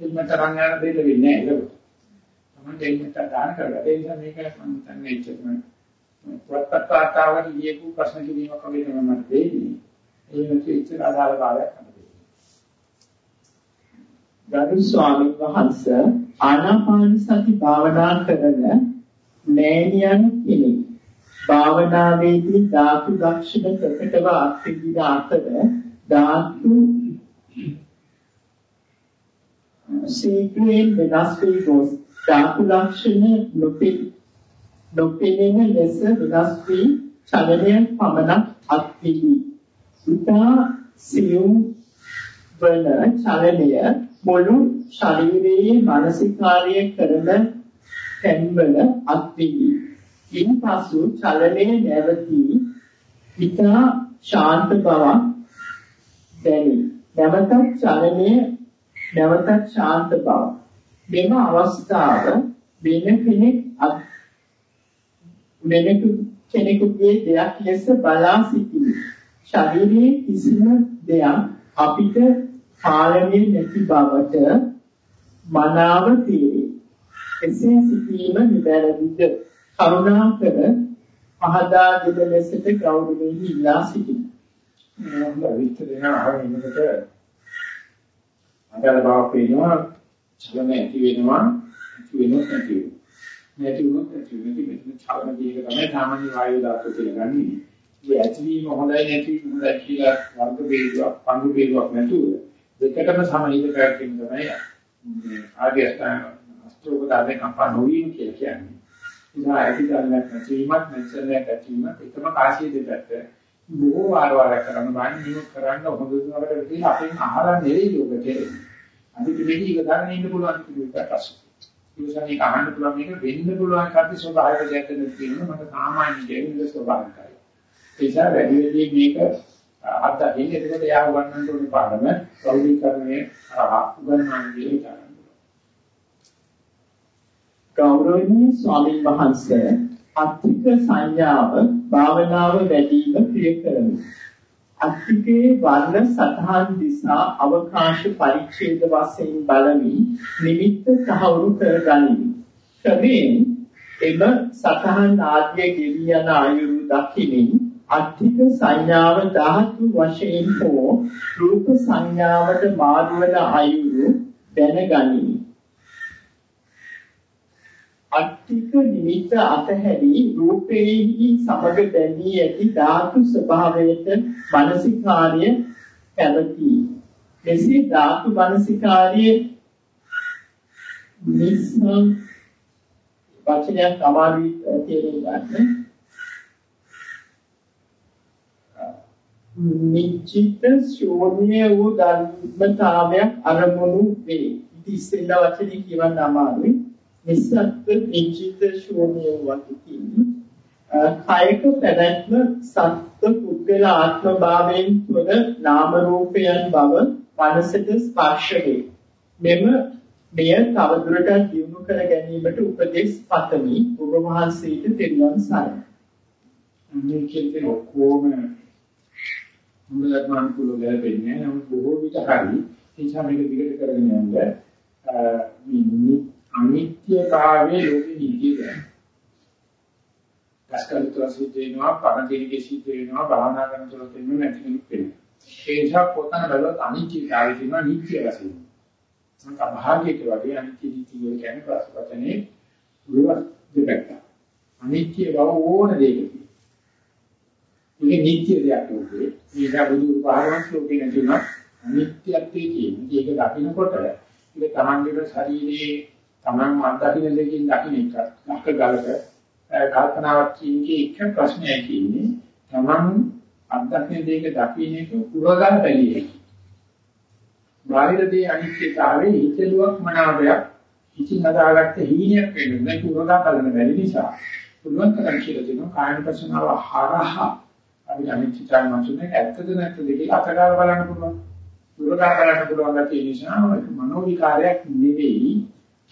හෙල්මට් අරන් යන දෙයක් වෙන්නේ නැහැ ඒක. තමයි හෙල්මට් දාන කරලා ඒ නිසා මේක මම හිතන්නේ ඉච්චම වත්තත්තාවට ලියපු ප්‍රශ්න කිරීමක් වගේ තමයි මට දෙන්නේ. ඒ නැති ඉච්ච ආදාළ කාලයක් අහන්න. ගරු ස්වාමීන් වහන්සේ ආනාපාන සති භාවනා කරන නෑනියන් කෙනෙක්. භාවනාවේදී ධාතු ලක්ෂණ ප්‍රකටව අත්විඳ අතර ධාතු සීක්‍රේන් වෙනස් වී ගොස් ධාතු ලක්ෂණ නොපෙනෙන ලෙස වෙනස් වී චලනයන් පමණක් අත්විඳි. ඉතා සියුම් වන චලනය මුළු ශරීරයේ මානසිකාර්ය කරන තැන්වල අත්විඳි. ඉන්පසු චලනයේ නැවතී හිතා ශාන්ත බවක් දැනේ. නැවතත් චලනයේ නැවතත් ශාන්ත බව. මෙම අවස්ථාව වෙන කෙනෙක් වෙන කෙනෙකුගේ දෙයක් ලෙස බලා සිටින. ශරීරයේ කිසිම දෙයක් අපිට පාලනය නැති බවට මනාව තේරේ. එසේ සිටීම නිවැරදිද? කරුණාකර පහදා දෙන ලෙසට ගෞරවයෙන් ඉල්ලා සිටිනවා. මම විස්තර අහනකොට අදාළ බව පේනවා චලන ඇති වෙනවා ඇති වෙනවා නැති වෙනවා නැති වුණොත් ඇති වෙන්නේ මෙතන චලන දීක තමයි සාමාන්‍ය වායු ධාතුව කියලා ගන්නේ. ඒ ඇතිවීම හොඳයි නැතිවීම හොඳයි කියලා වර්ග වේගයක් පංගු වේගයක් නැතුව දෙකටම සමහිත කරගෙන තමයි ආර්ය අෂ්ටාංග අස්තෝක දාන්නේ කම්පා නොවීම කියලා කියන්නේ. ඉතින් ඇතිදල්ලක් නැතිවීමත් නැසලක් ඇතිවීමත් එකම කාසිය දෙපැත්ත. බොහෝ වාර වාර කරන බාන්නේ නියම කරන්න හොඳ දුරකට කියලා අපෙන් අහලා නෙවෙයි යෝග කෙරෙන්නේ. අනිත් මේක ඉක ගන්න ඉන්න පුළුවන් කියලා ප්‍රශ්න. ඉවසන්නේ අහන්න පුළුවන් මේක වෙන්න පුළුවන් කටි ස්වභාවික දෙයක් නෙවෙයි කියනවා මට සාමාන්‍ය දෙවිල ස්වභාවිකයි. ඒ නිසා වැඩි වැඩි මේක අත්දැකීම් එතකොට එයා උගන්වන්න ඕනේ පාඩම සෞදීකරණයේ උගන්වන්න කියලා ගෞරවනීය ස්වාමීන් වහන්සේ අත්තික සංඥාව භාවනාව වැඩිම ප්‍රිය කරමි. අත්තිකේ වර්ණ සතහන් දිසා අවකාශ පරිච්ඡේද වශයෙන් බලමි නිමිත්ත තහවුරු කර ගනිමි. ක්‍රමයෙන් එම සතහන් ආද්‍ය ගෙවි යන ආයුරු දකිමින් අත්තික සංඥාව ධාතු වශයෙන් හෝ රූප සංඥාවට මාරු වන අයුරු දැනගනිමි. අට්ටික නිමිත්ත අතහැරී රූපේහි සමග බැඳී ඇති ධාතු ස්වභාවයට මානසිකාර්ය පැවති. මෙසේ ධාතු මානසිකාර්ය නිස්සම් වචනයක් අමාරුයි තේරුම් ගන්න. නිශ්චිත ශූන්‍ය වූ ධර්මතාවයක් අරමුණු වේ. ඉතින් ඉස්සෙල්ලා වචනේ කියවන්න අමාරුයි. නිස්සත්ව නිශ්චිත ශූන්‍ය වගේ කායක පැවැත්ම සත්ව පුද්ගල ආත්ම භාවයෙන් තුන නාම රූපයන් බව මනසට ස්පර්ශ වේ. මෙම මෙය තවදුරටත් දියුණු කර ගැනීමට උපදෙස් පතමි. ඔබ වහන්සේට දෙවියන් සරණයි. මේ කියන්නේ ඔක්කොම මුලදත්මාන් කුල ගැලපෙන්නේ නැහැ. නමුත් බොහෝ විට හරි ඒ නිසා මේක දිගට කරගෙන යන්න මේ අනිත්‍යතාවයේ ලෝකෙ නිතියද. කස්කල්තර සිද්ධ වෙනවා, පරදිනකේ සිද්ධ වෙනවා, භාවනා කරන තුල තෙන්න නැති කෙනෙක් වෙනවා. ඒ නිසා පොතන බලවත් අනිත්‍යතාවය තියෙනවා නිත්‍ය වශයෙන්. සංක භාග්‍යක වගේ අනිත්‍ය නිත්‍ය වල කියන්නේ ප්‍රශ්වචනේ විවස් දෙපැත්ත. අනිත්‍ය බව ඕන දෙයකදී. මේක නිත්‍ය දෙයක් නෙවෙයි. මේක බුදු උපහාරයක් ලෝකේ නැතිනම් අනිත්‍යත්වයේ කියන්නේ. ඒක දකින්නකොට ඒක තමන්ගේ ශරීරයේ තමන් අත්දකින්න දෙකින් දකින්න එක. ලක්ක ගලක කල්පනාවක් කියන්නේ එක ප්‍රශ්නයයි කියන්නේ. තමන් අත්දකින්න දෙයක දකින්න එක පුරගල පැලියේ. බාහිර දේ අනිත්‍යතාවයේ හිතලුවක් මනාවයක් ඉතින් හදාගත්ත හීනයක් වෙන්නේ නැහැ පුරගල බලන බැරි නිසා. පුළුවන් තරම් කියලා දෙනවා කායන ප්‍රශ්නාව හරහා අපි අනිත්‍යතාවය මතුනේ ඇත්තද නැත්ද කියලා අතගාලා බලන්න පුළුවන්. පුරගල බලන්න පුළුවන් ගැතිය නිසා මනෝ විකාරයක් නෙවෙයි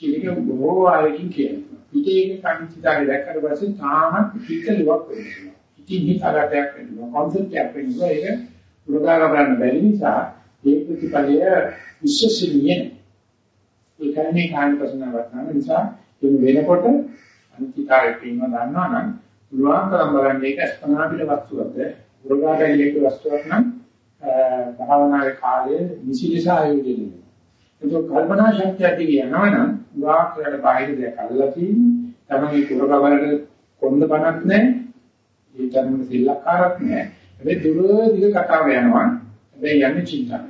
කියලා බොහෝ ආයකින් කියනවා. පිටේ කණිතිතාවේ දැක්කට පස්සේ තාමත් පිටලුවක් වෙනවා. ඉතින් හිතාගතයක් වෙනවා. කොන්සෙප්ට් එකක් වෙනවා. ඒක පුරදාග බලන්න බැරි නිසා ඒ ප්‍රතිපලය විශ්වසනීය. ඒ කියන්නේ කායන ප්‍රශ්නාවක් නම් නිසා ඒක වෙනකොට අනිත්‍යතාවයේ පින්ව දන්නවා නම් පුළුවන් තරම් බලන්න ඒක අස්පනා පිට වස්තුවක්ද පුරදාගලියක වස්තුවක් නම් භාවනාවේ කාලයේ නිසිලස ආයෝජනය වෙනවා. ඒක කල්පනා ශක්තිය ඇති කියනවා නම් වාක්‍යයට බාහිර දෙයක් අල්ලලා තියෙන්නේ. තමයි කුරකවලට කොන්ද බණක් නැහැ. ඒ තරමට සිල්ලක්කාරක් නැහැ. හැබැයි දුර දිග කතාව යනවා. හැබැයි යන්නේ චින්තනය.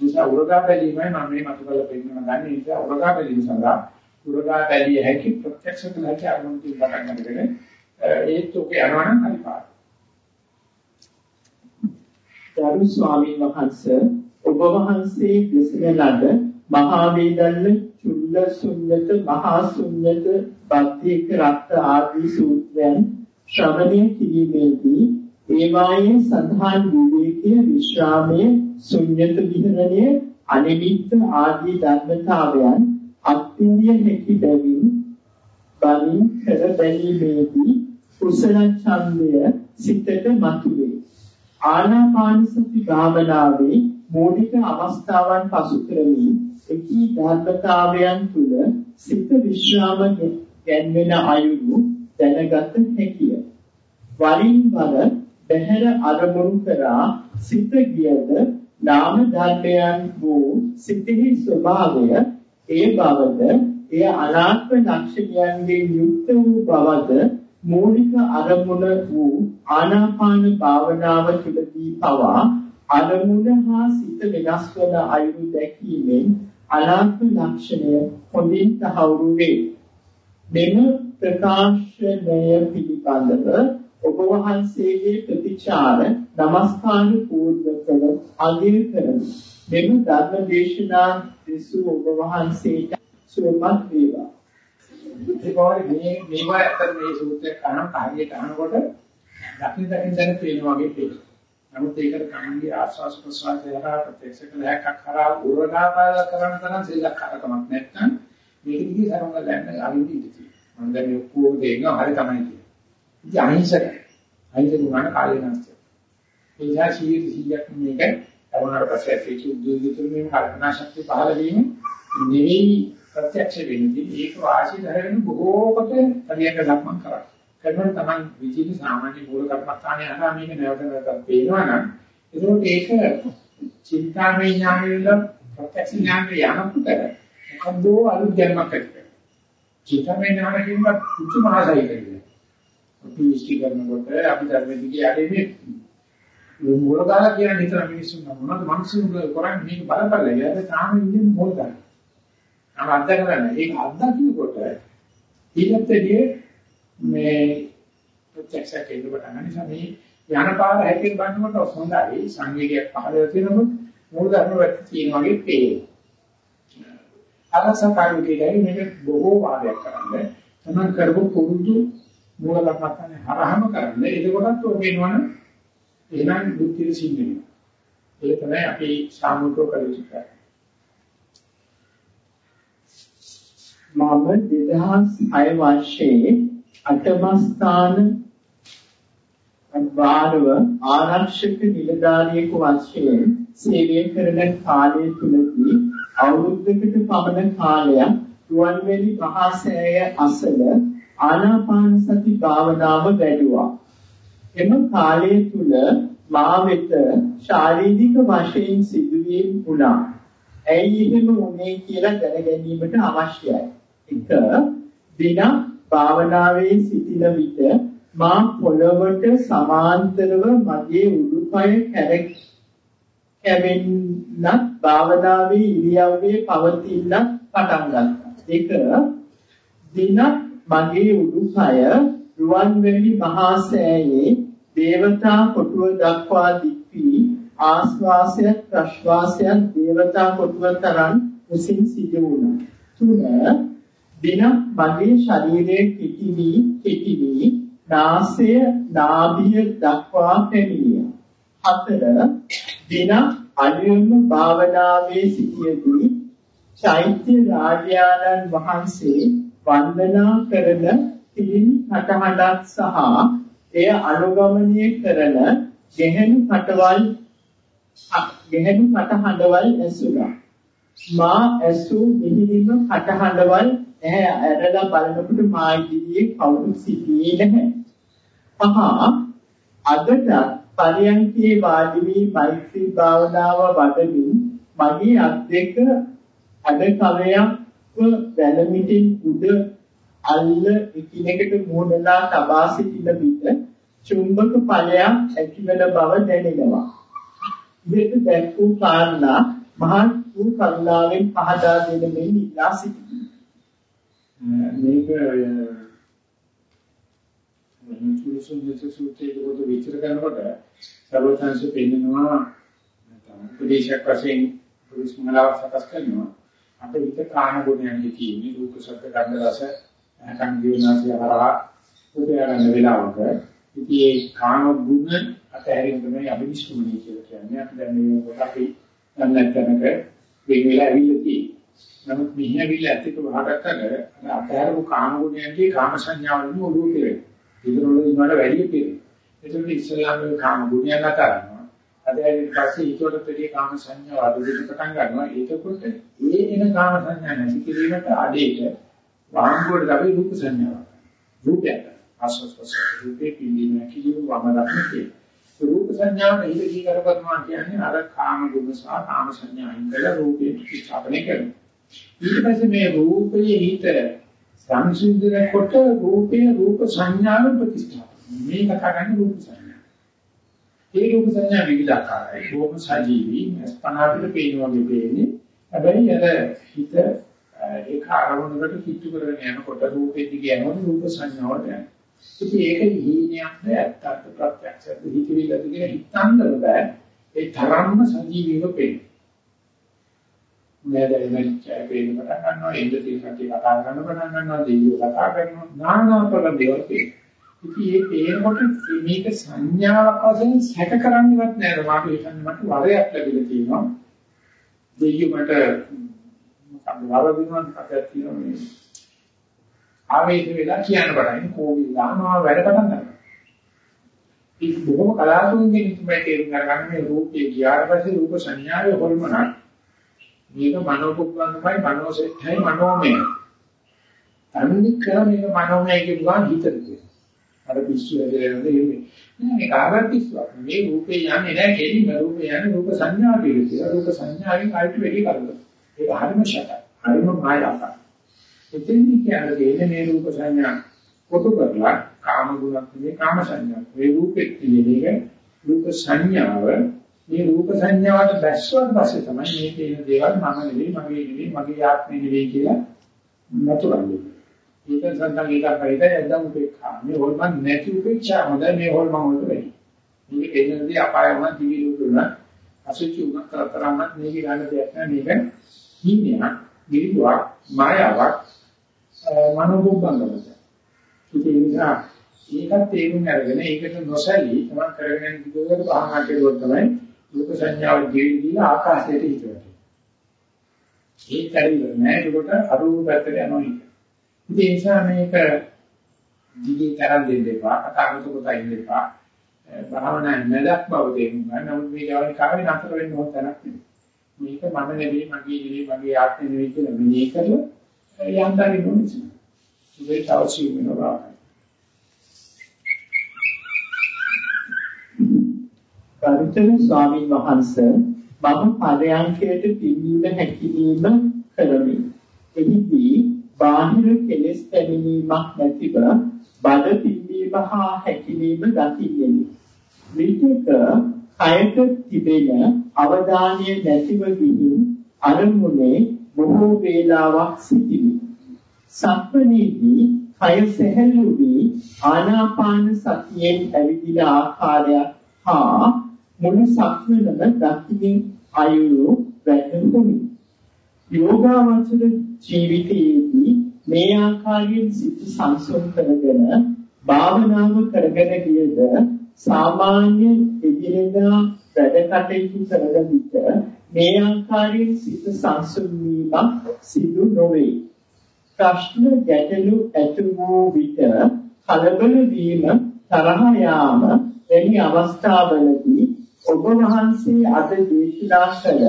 නිසා උරගා බැලීමයි මම මේ මතු කරලා පෙන්නන ගන්නේ. නිසා උරගා බැලීම සඳහා උරගා බැලිය හැකි ප්‍රත්‍යක්ෂ කළ හැකි අනුන්ති පටන් ගන්නගෙන ඒත් ඔක යනවනම් හරි පාඩම්. ගරු ස්වාමීන් වහන්සේ ඔබ වහන්සේ දෙසන ලද මහා වේදල්ල චුල්ල ශුන්්‍යත මහා ශුන්්‍යත බද්ධික රක්ත ආදී සූත්‍රයන් ශ්‍රවණය කිරීමේදී ඒවායේ සඳහන් විවේකීය විශ්‍රාමයේ ශුන්්‍යත විහරණය අනිමිත්ත ආදී ධර්මතාවයන් අත්විඳිය හැකි බැවින් බලින් කර බැලීමේදී කුසල ඡන්දය සිතට මතුවේ. ආනාපාන සති භාවනාවේ මූලික අවස්ථාවන් පසු කරමින් එකී ධර්මතාවයන් තුළ සිත විශ්‍රාම ගැන්වෙන අයුරු දැනගත හැකිය. වරින් වර බහැර අරමුණු කරා සිත ගියද නාම ධර්මයන් වූ සිතෙහි ස්වභාවය ඒ බවද එය අනාත්ම ලක්ෂණයන්ගෙන් යුක්ත වූ බවද මූලික අරමුණ වූ ආනාපාන භාවනාව තුළදී පවා අරමුණ හා සිත වෙනස් වන අයුරු දැකීමෙන් අනාත්ම ලක්ෂණය හොඳින් තහවුරු වේ. මෙම ප්‍රකාශනය පිළිබඳව ඔබ වහන්සේගේ ප්‍රතිචාර নমස්කාර පූර්වකව අගය කරමි. මෙම ධර්ම දේශනා දෙසු ඔබ වහන්සේට සුවපත් වේවා. ඒකෝරේ මේ මේවා ඇත්තට මේ සූත්‍රය කන කාර්යයට අහනකොට දකින් දකින් දැන පේනවා වගේ පේනවා. නමුත් ඒකට කන්නේ ආස්වාස් ප්‍රසවාසය හරහා ප්‍රත්‍යක්ෂ කළයක් කරා උරගාපාල කරන තරම් සෙල්ලක්කාරකමක් නැත්නම් මේක දිගේ සරංග දැන්න අරින්න ඉඳී. මම දැන් මේ ඔක්කොම දෙන්න හරි තමයි කියන්නේ. ඉතින් අහිංසක. අහිංසක වුණාට කාලේ නැස්තිය. ඒ නිසා 100 100ක් මේක වුණාට පස්සේ ඒක උද්‍යෝගිතුරු මේ කල්පනා ශක්තිය පහළ වීම නෙවෙයි ප්‍රත්‍යක්ෂ වෙන්නේ. ඒක වාසි ධර්ම බොහෝ කොට හරියට ලක්මන් කරා. කරන තමයි විචිත සාමාන්‍ය මූල කර්මස්ථානයේ අහලා මේක නැවත නැවතත් පේනවා නම් ඒකෝට ඒක චින්තාමය ඥානෙල ප්‍රත්‍යක්ෂ ඥානෙ යනකොට මොකද අලුත් ජන්මක් ඇති වෙනවා. චින්තාමය ඥාන කියනවත් කුචු මහසයි කියන්නේ. අපි ඉස්ටි කරනකොට අපි ධර්මදිගේ යන්නේ මූල දාලා කියන හිතන මිනිස්සුන් මොනවද මිනිස්සුන් කරන්නේ මේක බලපල්ලා. ඒක තාම ඉන්නේ මොකද? අර අත්දැකලා ඒක අත්දකින්නකොට ඊළඟටදී මේ ප්‍රත්‍යක්ෂයක් එන්න පටන් ගන්න නිසා මේ යන පාර හැටින් බලනකොට හොඳයි සංවේගයක් පහළ වෙනකොට මූල ධර්ම වැටි තියෙන වගේ පේනවා. අරසකාරිකේදී මේක බොහෝ වාදයක් කරන්නේ තමයි කරපු පුරුදු මූල ධර්මයන් හරහම කරන්නේ එතකොටත් ඔය වෙනවනම් එහෙනම් බුද්ධිය සින්නේ. ඒක තමයි අපි සාමුද්‍ර කරුචිකය. මම 2006 වර්ෂයේ අටමස්ථාන වාරව ආරක්ෂක නිලධාරියෙකු වශයෙන් සේවය කරන කාලය තුලදී අවුරුද්දකට පමණ කාලයක් රුවන්වැලි මහා සෑය අසල ආනාපාන සති භාවනාව වැඩුවා. එම කාලය තුල මා වෙත ශාරීරික වශයෙන් සිදුවීම් වුණා. ඇයි එහෙම වුනේ කියලා දැනගැනීමට අවශ්‍යයි. එක දින භාවනාවේ සිටින විට මා පොළවට සමාන්තරව මගේ උඩුකය කැරක් කැවෙන්නත් භාවනාවේ ඉරියව්වේ පවතින්නත් පටන් ගත්තා. ඒක දින මගේ උඩුකය රුවන්වැලි මහා සෑයේ දේවතා කොටුව දක්වා දික්වි ආස්වාසයත් ප්‍රශ්වාසයත් දේවතා කොටුව තරම් උසින් සිදු වුණා. තුන දින මගේ ශරීරයේ කිටිවි කිටිවි නාසය නාභිය දක්වා පැමිණියා. හතර දින අනියම භාවනාවේ සිටියදී චෛත්‍ය රාජානන් වහන්සේ වන්දනා කරන පිළින් හටහඬක් සහ එය අනුගමනය කරන ගෙහෙනු කටවල් ගෙහෙනු කටහඬවල් ඇසුණා. මා ඇසූ මිහිරිම කටහඬවල් ඇහැ ඇරලා බලනකොට මා ඉදිරියේ කවුරු සිටියේ නැහැ. පහ අදට පරියන්කේ වාඩි වී මෛත්‍රී භාවනාව වඩමින් මගේ අත් දෙක අඩ කවයක්ව වැලමිටින් උඩ අල්ල එකිනෙකට මෝඩලා තබා සිටින විට චුම්බක ඵලයක් ඇතිවන බව දැනෙනවා. ඉහත දැක්වූ කාරණා මහත් වූ කරුණාවෙන් පහදා දෙන මෙන් ඉල්ලා සිටිනවා. මේක මුතුසුන් දෙසුත්තේ කොට විචාර කරනකොට සර්වඥාන්සේ පෙන්නනවා උපදේශයක් වශයෙන් පුරුෂ මනාව සකස් කරනවා. අපේ හිත කාණ ගුණයන්ගේ තියෙන්නේ රූප ශබ්ද ගන්ධ රස කන් දිවනාසය හරහා උපයන වෙලාවක ඉතින් ඒ කාණ ගුණ අතහැරීම තමයි අභිනිෂ්ක්‍මණය කියලා කියන්නේ. අපි දැන් මේ කොට අපි දැන් නැත්නම්ක වෙන වෙලා ඇවිල්ලා තියෙන්නේ. නමුත් මිහිවිල ඇතික වහකට අතහැරපු කාම ගුණයන්ගේ කාම සංඥාවලින් ඔළුව කෙරේ. ඒතරවල ඉන්නවට වැඩි කෙරේ. ඒතරවල ඉස්ලාමයේ කාම ගුණයන් අතරනවා. අද ඊට පස්සේ ඊටට දෙවිය කාම සංඥාව අදුදිට පටන් ගන්නවා. ඒකකොට ඒ එන කාම සංඥා නැති කිරීමට ආදේට වාංගුවට අපි රූප සංඥාව. රූපයක්. ආස්වාස්වාස රූපේ පිළිම කිලිව වම දක්න්නේ. රූප සංඥාව ඉහිදී කරපත්මා කියන්නේ අර කාම ගුණ සහ කාම සංඥා ඉඳලා රූපේ ස්ථාපනය කරනවා. ඊට පස්සේ මේ රූපයේ හිත සංසිඳන කොට රූපේ රූප සංඥාවෙන් ප්‍රතිස්ථාපන මේ කතා කරන්නේ රූප සංඥා. ඒ රූප සංඥා විවිධ ආකාරයි. බොහොම සජීවී ස්පනාවිල පේන වගේ පේන්නේ. හැබැයි අර හිත ඒක අරමුණකට කිට්ටු කරගෙන යනකොට රූපෙ දිගේ යනකොට රූප සංඥාවට යනවා. ඉතින් ඒක හීනයක්ද ඇත්තට ප්‍රත්‍යක්ෂද හිතවිල්ලද කියලා හිතන්න බෑ. ඒ තරම්ම සජීවීව පේනවා. නේද මේ චැපේන පටන් ගන්නවා ඉන්ද්‍රිය සත්‍ය කතා කරන පටන් ගන්නවා දෙවියෝ කතා කරනවා නානාතර දේවල් පේනවා. ඉතින් මේ පේනකොට මේක සංඥාවක් වශයෙන් සැක කරන්නවත් නෑ. මාට හිතන්න මට වරයක් ලැබිලා තියෙනවා. දෙයියෝ මට මොකක්ද වරදිනවද කතාවක් තියෙනවා මේ. ආවේශ වෙලා කියන්න බලන්නේ කෝවිල් දානවා වැඩ පටන් ගන්නවා. ඉතින් බොහොම කලාතුරකින් තමයි තේරුම් ගන්න මේ රූපේ ගියාට පස්සේ රූප සංඥාවේ හොල්මනක් මේක මනෝපුප්පංගමයි මනෝසෙට්ඨයි මනෝමය. අනිත් කරා මේක මනෝමය කියනවා හිතට. අර පිස්සු හැදෙන්නේ නෙමෙයි. නෑ කාගත් පිස්සුවක්. මේ රූපේ යන්නේ නෑ කෙලින්ම රූපේ යන්නේ රූප සංඥා පිළිසිය. රූප සංඥාවෙන් කායිට වෙලී කරනවා. ඒක හරිම ෂටයි. හරිම මායාවක්. එතෙන්දි කියන්නේ මේ රූප සංඥා කොටු කරලා කාම ගුණක් නෙමෙයි කාම සංඥා. මේ රූපෙත් කියන්නේ රූප සංඥාව මේ රූප සංඥාවට බැස්සුවත් පස්සේ තමයි මේ කියන දේවල් මම නෙවෙයි මගේ නෙවෙයි මගේ ආත්මෙ නෙවෙයි කියලා නතුරන්නේ. ඒක සන්තන් එකක් හරිද එදම් උපේක්ෂා. මේ හොල්මන් නැති උපේක්ෂා හොඳයි මේ හොල්මන් වලට වැඩි. මේක එන්නදී අපායම දිවි ලෝකුණ අසුචි උනක් කරතරම මේක ගන්න දෙයක් නෑ මේක හිමියක් ගිරිදුවක් මායාවක් මනෝබුද්ධංගමද. ඒ නිසා ඒකත් තේරුම් අරගෙන ඒකට නොසැලී තමයි කරගෙන දිගට භාවනා කරුවොත් තමයි රූප සංඥාව ජීවිතය දීලා ආකාශයට හිතවට. ඒක හරියන්නේ නෑ ඒකට අරූප පැත්තට යනවා ඒක. ඒ නිසා මේක දිගේ තරම් දෙන්න එපා කතා කරතු කොට ඉන්න එපා. භාවනා නැදක් බව තේරුම් ගන්න. නමුත් මේ ගාවන කාවේ නතර වෙන්න ඕන තැනක් නෙමෙයි. මේක මම නෙවෙයි මගේ නෙවෙයි මගේ ආත්මෙ නෙවෙයි කියලා මෙනෙහි කරලා යන්තරින් ඕනේ. ඒක අවශ්‍ය වෙනවා. ගරුතර ස්වාමීන් වහන්සේ මම පරයන්කයට පිළිවීම හැකියීම කරමි. එහිදී බාහිර කෙලෙස් පැමිණීමක් නැතිව බඩ පිළිවීම හා හැකියීම දකින්නේ. විචක කයට තිබෙන අවධානය නැතිව ගිහින් අරමුණේ බොහෝ වේලාවක් සිටිමි. සක්මණේදී කය සැහැල්ලු වී ආනාපාන සතියෙන් ඇවිදින ආකාරයක් හා මුළු සක්මනම දක්ෂිනින් අයුරු වැටහුණි. යෝගාවචර ජීවිතයේදී මේ ආකාරයෙන් සිත සංසුන් කරගෙන භාවනාව කරගෙන ගියද සාමාන්‍ය එදිනෙදා වැඩ කටයුතු කරන විට මේ ආකාරයෙන් සිත සංසුන් වීමක් සිදු නොවේ. ප්‍රශ්න ගැටලු ඇති වූ විට කලබල වීම තරහ යාම එනි අවස්ථාවලදී ඔබ වහන්සේ අද දේශනා කළ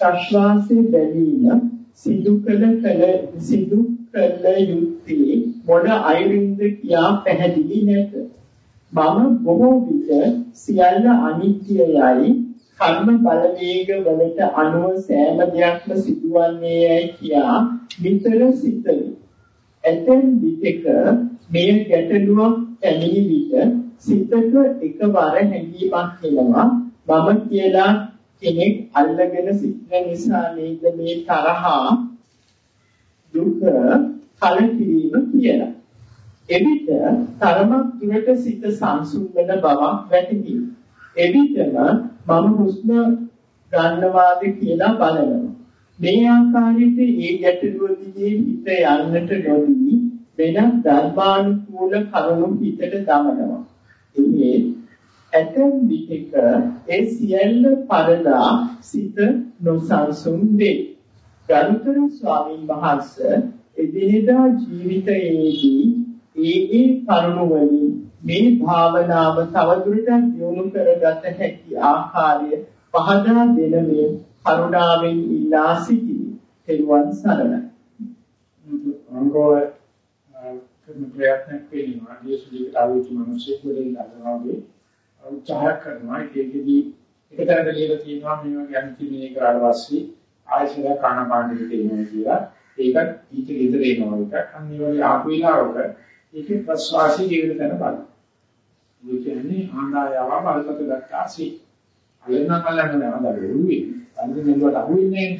ප්‍රශ්වාසයේ බැලීම සිදු කළ කළ සිදු කළ යුත්තේ මොන අයුරින්ද කියා පැහැදිලි නැත. මම බොහෝ විට සියල්ල අනිත්‍යයයි කර්ම බලවේග වලට අනුව සෑම දෙයක්ම සිදුවන්නේ යයි කියා විතර සිතමි. ඇතැම් විටක මේ ගැටලුවක් පැමිණි විට සිතට එකවර හැඟීමක් එනවා මම කියලා කෙනෙක් අල්ලගෙන සිටින නිසා නේද මේ තරහා දුක කලකිරීම කියලා. එවිට තරමක් දුරට සිත සංසුන් වෙන බවක් වැටහි. එවිටම මම හුස්ම ගන්නවාද කියලා බලනවා. මේ ආකාරයට ඒ ගැටලුව දිගේ හිත යන්නට නොදී වෙනත් ධර්මානුකූල කරුණු හිතට දමනවා. එහේ ඇතැම් විටක ඒ සියල්ල පරදා සිත නොසන්සුන් වේ. ගරුතර ස්වාමීන් වහන්සේ එදිනෙදා ජීවිතයේදී ඒ ඒ කරුණු වලින් මේ භාවනාව තවදුරටත් දියුණු කරගත හැකි ආකාරය පහදා දෙනමින් කරුණාවෙන් ඉල්ලා සිටිමි. තෙරුවන් සරණයි. අංගෝ කරන ප්‍රයත්නයක් වෙනවා. දේශලිකට ආවිච්ච මිනිස්සුන්ට ඉඳලාගේ උත්සාහ කරනවා. ඒකෙදී එක තැනක ලියලා තියෙනවා මේ වගේ අන්තිමේ කරාට පස්සේ ආයශර කන පාණ්ඩිත තියෙනවා කියලා. ඒකත් ඊට ගෙදර එනවා එක. අන්න ඒ වගේ ආපු වෙලාවක ඒකේ ප්‍රසවාසී ජීවිත තැන බලන්න. ඒ කියන්නේ ආණ්ඩායව බලකට ගත්තාසි. අලෙන්න කලන්න නෑ අද වෙන්නේ. අන්තිම මෙලුවට අහුවෙන්නේ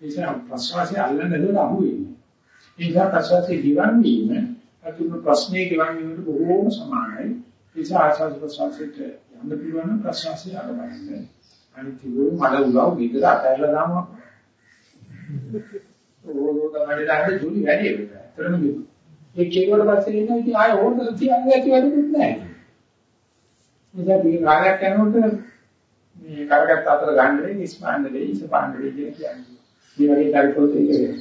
නිසා ප්‍රශ්වාසය අල්ලන්න නේද අහුවෙන්නේ. ඒ නිසා ප්‍රශ්වාසයේ දිවන් වීම අතුරු ප්‍රශ්නේ ගිවන් වීමට බොහෝම සමානයි. ඒ නිසා ආස්වාද ප්‍රශ්වාසයට යන්න පුළුවන් ප්‍රශ්වාසය අරගන්න. අනිත් ඒවා මල උලව විතර අතහැරලා දානවා. ඕක තමයි දැන් ජොලි වැඩි ඒක. ඒතරම ඒ කෙරුවට පස්සේ එනවා ඉතින් ආයෙ ඕනද තියන්නේ ඇති වැඩකුත් නැහැ. නිසා මේ කාලයක් යනකොට මේ කරකට අතර ගන්න වෙයි ඉස්මාන්න වෙයි ඉස්පාන්න වෙයි කියන කියන්නේ. මේ වගේ කාර්යකෝත ඒක වෙනවා.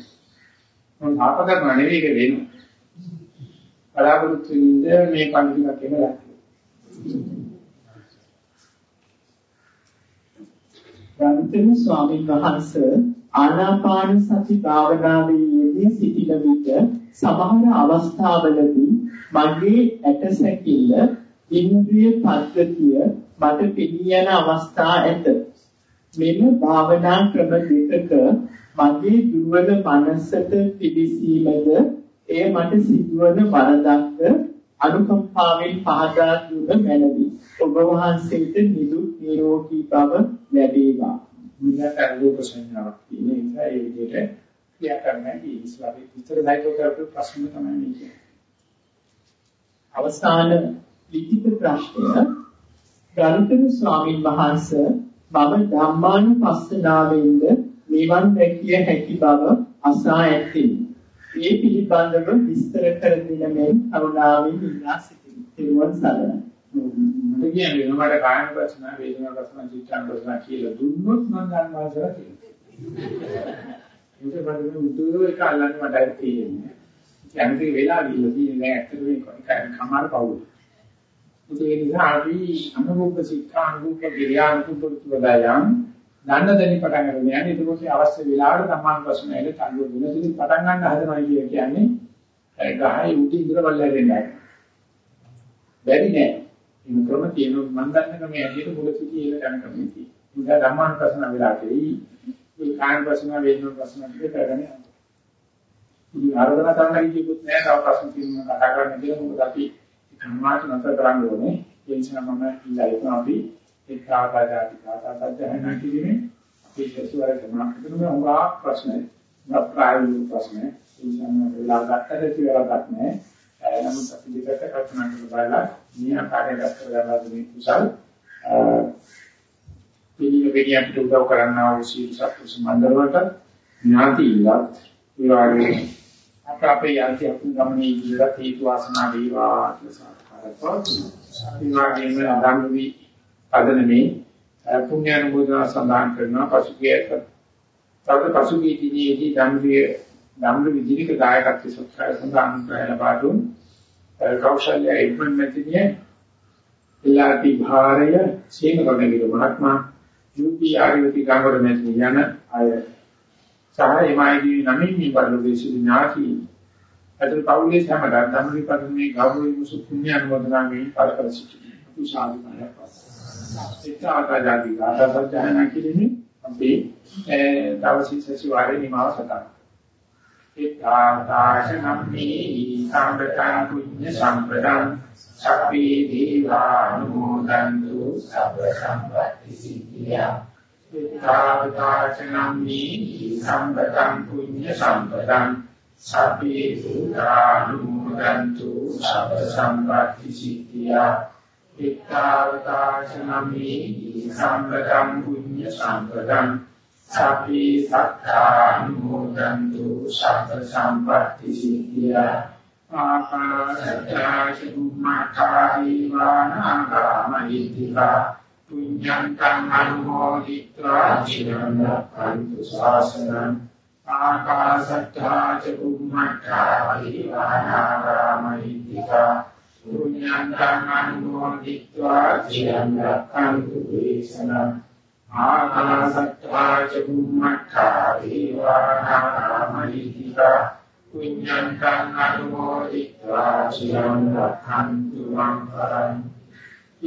මම ආප කරනවා නෙවෙයි ඒක වෙනවා. බලාපොරොත්තු වෙන්නේ මේ කන්දිකක් එහෙම දැක්කේ. ගෞතම ස්වාමීන් වහන්සේ ආනාපාන සති භාවනාවේ යෙදී සිටින විට සමහර අවස්ථාවලදී මගේ ඇටසැකිල්ල ඉන්ද්‍රිය පද්ධතිය මට පිළි යන අවස්ථා ඇත. මෙම භාවනා ක්‍රම දෙකක මගේ දුර්වල මනසට පිළිසීමද එය මට සිදුවන වරදක්ද අනුකම්පාවෙන් පහදා දුන මැනවි. ඔබ වහන්සේට නිදුක් නිරෝගී බව ලැබේවා. මිනිහට අරූප සංඥාවක් තියෙන නිසා ඒ විදිහට ක්‍රියා කරන්නේ ඉස්ලාමයේ විතර දැක්ක කරපු ප්‍රශ්න තමයි මේක. අවසාන ලිඛිත ප්‍රශ්නය ගරුතර ස්වාමින් වහන්සේ මම ධම්මානුපස්සනාවෙන්ද නිවන් දැකිය හැකි බව අසා ඇත්තේ. ඒ පිළිබඳව විස්තර කර දෙන මෙන් කරුණාවෙන් ඉල්ලා සිටිමි. ත්වන් සරණයි. මට කියන්නේ මට කායන ප්‍රශ්න, වේදනා ප්‍රශ්න, චිත්තාන ප්‍රශ්න කියලා දුන්නොත් මම ගන්නවා කියලා කියනවා. ඒක මට උදේ එක අල්ලන්න මට තියෙන්නේ. කැමති වෙලා ගිහලා තියෙන්නේ ඇත්තටම මේක කමාර පවුල. ඒ නිසා අපි අනුභව සික්ඛා අනුභව කිරියා අනුභව තුවදායන් දන්න දෙනි පටන් ගන්න යන්නේ ඊට පස්සේ අවශ්‍ය වෙලාවට තමන් ප්‍රශ්නයකට තල්ලු වෙන ඉතින් පටන් ගන්න හදනවා කියන්නේ ගහයි උටි ඉඳලා බලලා දෙන්නයි. බැරි නෑ. මේ ක්‍රම තියෙන මම දන්න ක්‍රමයේ ඇහිට මුල සිටි ඒක ගන්න ක්‍රමයේ තියෙනවා. ඉතින් ධම්මාන ප්‍රශ්න වෙලා තියෙයි. ඒ කායන ප්‍රශ්න වේදන ප්‍රශ්න දෙක කරගෙන යනවා. ඉතින් ආරාධනා කරන්න කිව්වොත් නෑ තව ප්‍රශ්න තියෙනවා කතා කරන්න කියලා මොකද අපි ධර්මාට නැතර කරන්න ඕනේ. ඒ නිසා මම ඉල්ලා ඉන්නවා අපි එක් ආකාරයකට සාකච්ඡා කිරීමේ අපි සසුවර සමාප්තන උගා ප්‍රශ්න ප්‍රායෝගික ප්‍රශ්න ඒ නිසා වෙලා ගන්නට කියලා ගන්න නමුත් අපි දෙකට කල්පනා කරලා බලලා මේ ආකාරයට කරගන්නා මේ කුසල් පිළිවෙල වෙණි අපිට උදව් කරන්නා වූ සීල සත්‍ය සම්බන්ධවට ඥාති ඉලක්ක ඒ වගේ අප අපේ යන්ති අපුන් ගමනේ ජීවිත හේතු වාසනා වේවා කියලා සාකච්ඡා කරපුවා. ඒ වගේම ධම්මවි අදනමේ පුණ්‍යානුමෝදනා සඳහන් කරනවා පසුගිය තවද පසුගිය දිනේදී ධම්මවි ධම්ම විදිනික දායකත්ව සත්කාර සඳහන් කරලා පාඩුන් කෞශල්‍ය ඉක්මන් මෙතිනිය ඉලාති භාරය සීමකරණගේ මහත්මයා යුපී ආර්යවති ගංගොඩ මෙතිනිය යන අය. සහ එමයිදී නමින් මේ බලුවේ සිදු ඥාති. අතර පෞලේ සමග ධම්මවි පරිමේ ගෞරවය මුසු පුණ්‍ය අනුමೋದනා මේ පළකර සිටිනවා කුසාවිකාරයක් පස්සේ ඒක ආකාජාති ගාථා සත්‍යයන් කිරීමේ අපි දවසේ සතිವಾರේ නිමාව සටහන් ඉත්තාතාශනම්මේ සම්පතං පුඤ්ඤ සම්පතං සබ්බේ දීවානුමෝදන්තු සබ්බ සම්පatti සිද්ධියා. ඉත්තාතාශනම්මේ සම්පතං පුඤ්ඤ සම්පතං සබ්බේ දීවානුමෝදන්තු සබ්බ සම්පatti සිද්ධියා. ඉත්තාතාශනම්මේ සම්පතං පුඤ්ඤ සම්පතං. සප්පි සත්තානුමෝදන්තු සබ්බ සම්පatti සිද්ධියා. ආකාශත්තා චුම්මඨායි වානාගාමහිත්‍තිකා පුඤ්ඤන්තං අනුමෝදිत्वा චිරං රක්ඛන්තු ශාසනං ආකාශත්තා චුම්මඨායි වානාගාමහිත්‍තිකා शून्यन्तम् अनुमोदित्वा चिरम् रक्षन्तु देशनम् आकाशत्वा च बुम्मट्टा देवानामलिखिता पुण्यन्तम् अनुमोदित्वा चिरम् रक्षन्तु मम परम्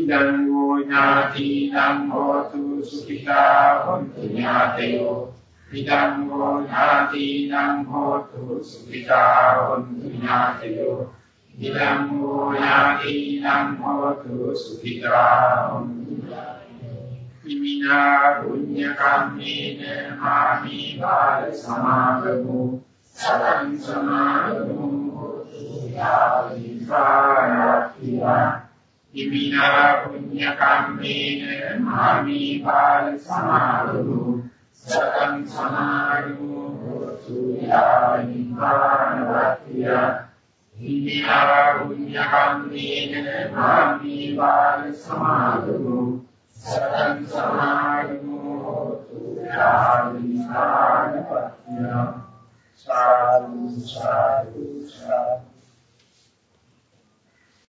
इदं वो ज्ञातीनां भवतु सुखिता हन्तु ज्ञातयो इदं वो ज्ञातीनां भवतु सुखिता हन्तु ज्ञातयो। ඉදං වූ ඥාතිනම් හෝතු සුඛිතා හොන්තු ඉමිනා පුඤ්ඤ කම්මේන මාමි බාල සමාගමු සතං සමාගමු යාවිපාරතියා ඉමිනා පුඤ්ඤ කම්මේන මාමි බාල සමාගමු සතං සමාගමු යාවිපාරතියා ඉමිනා පුඤ්ඤ කම්මේන මාමි බාල සමාගමු සතං සමාධිමෝ හෝතු යාවිසාන පත්‍ය සාදු සාදු සාදු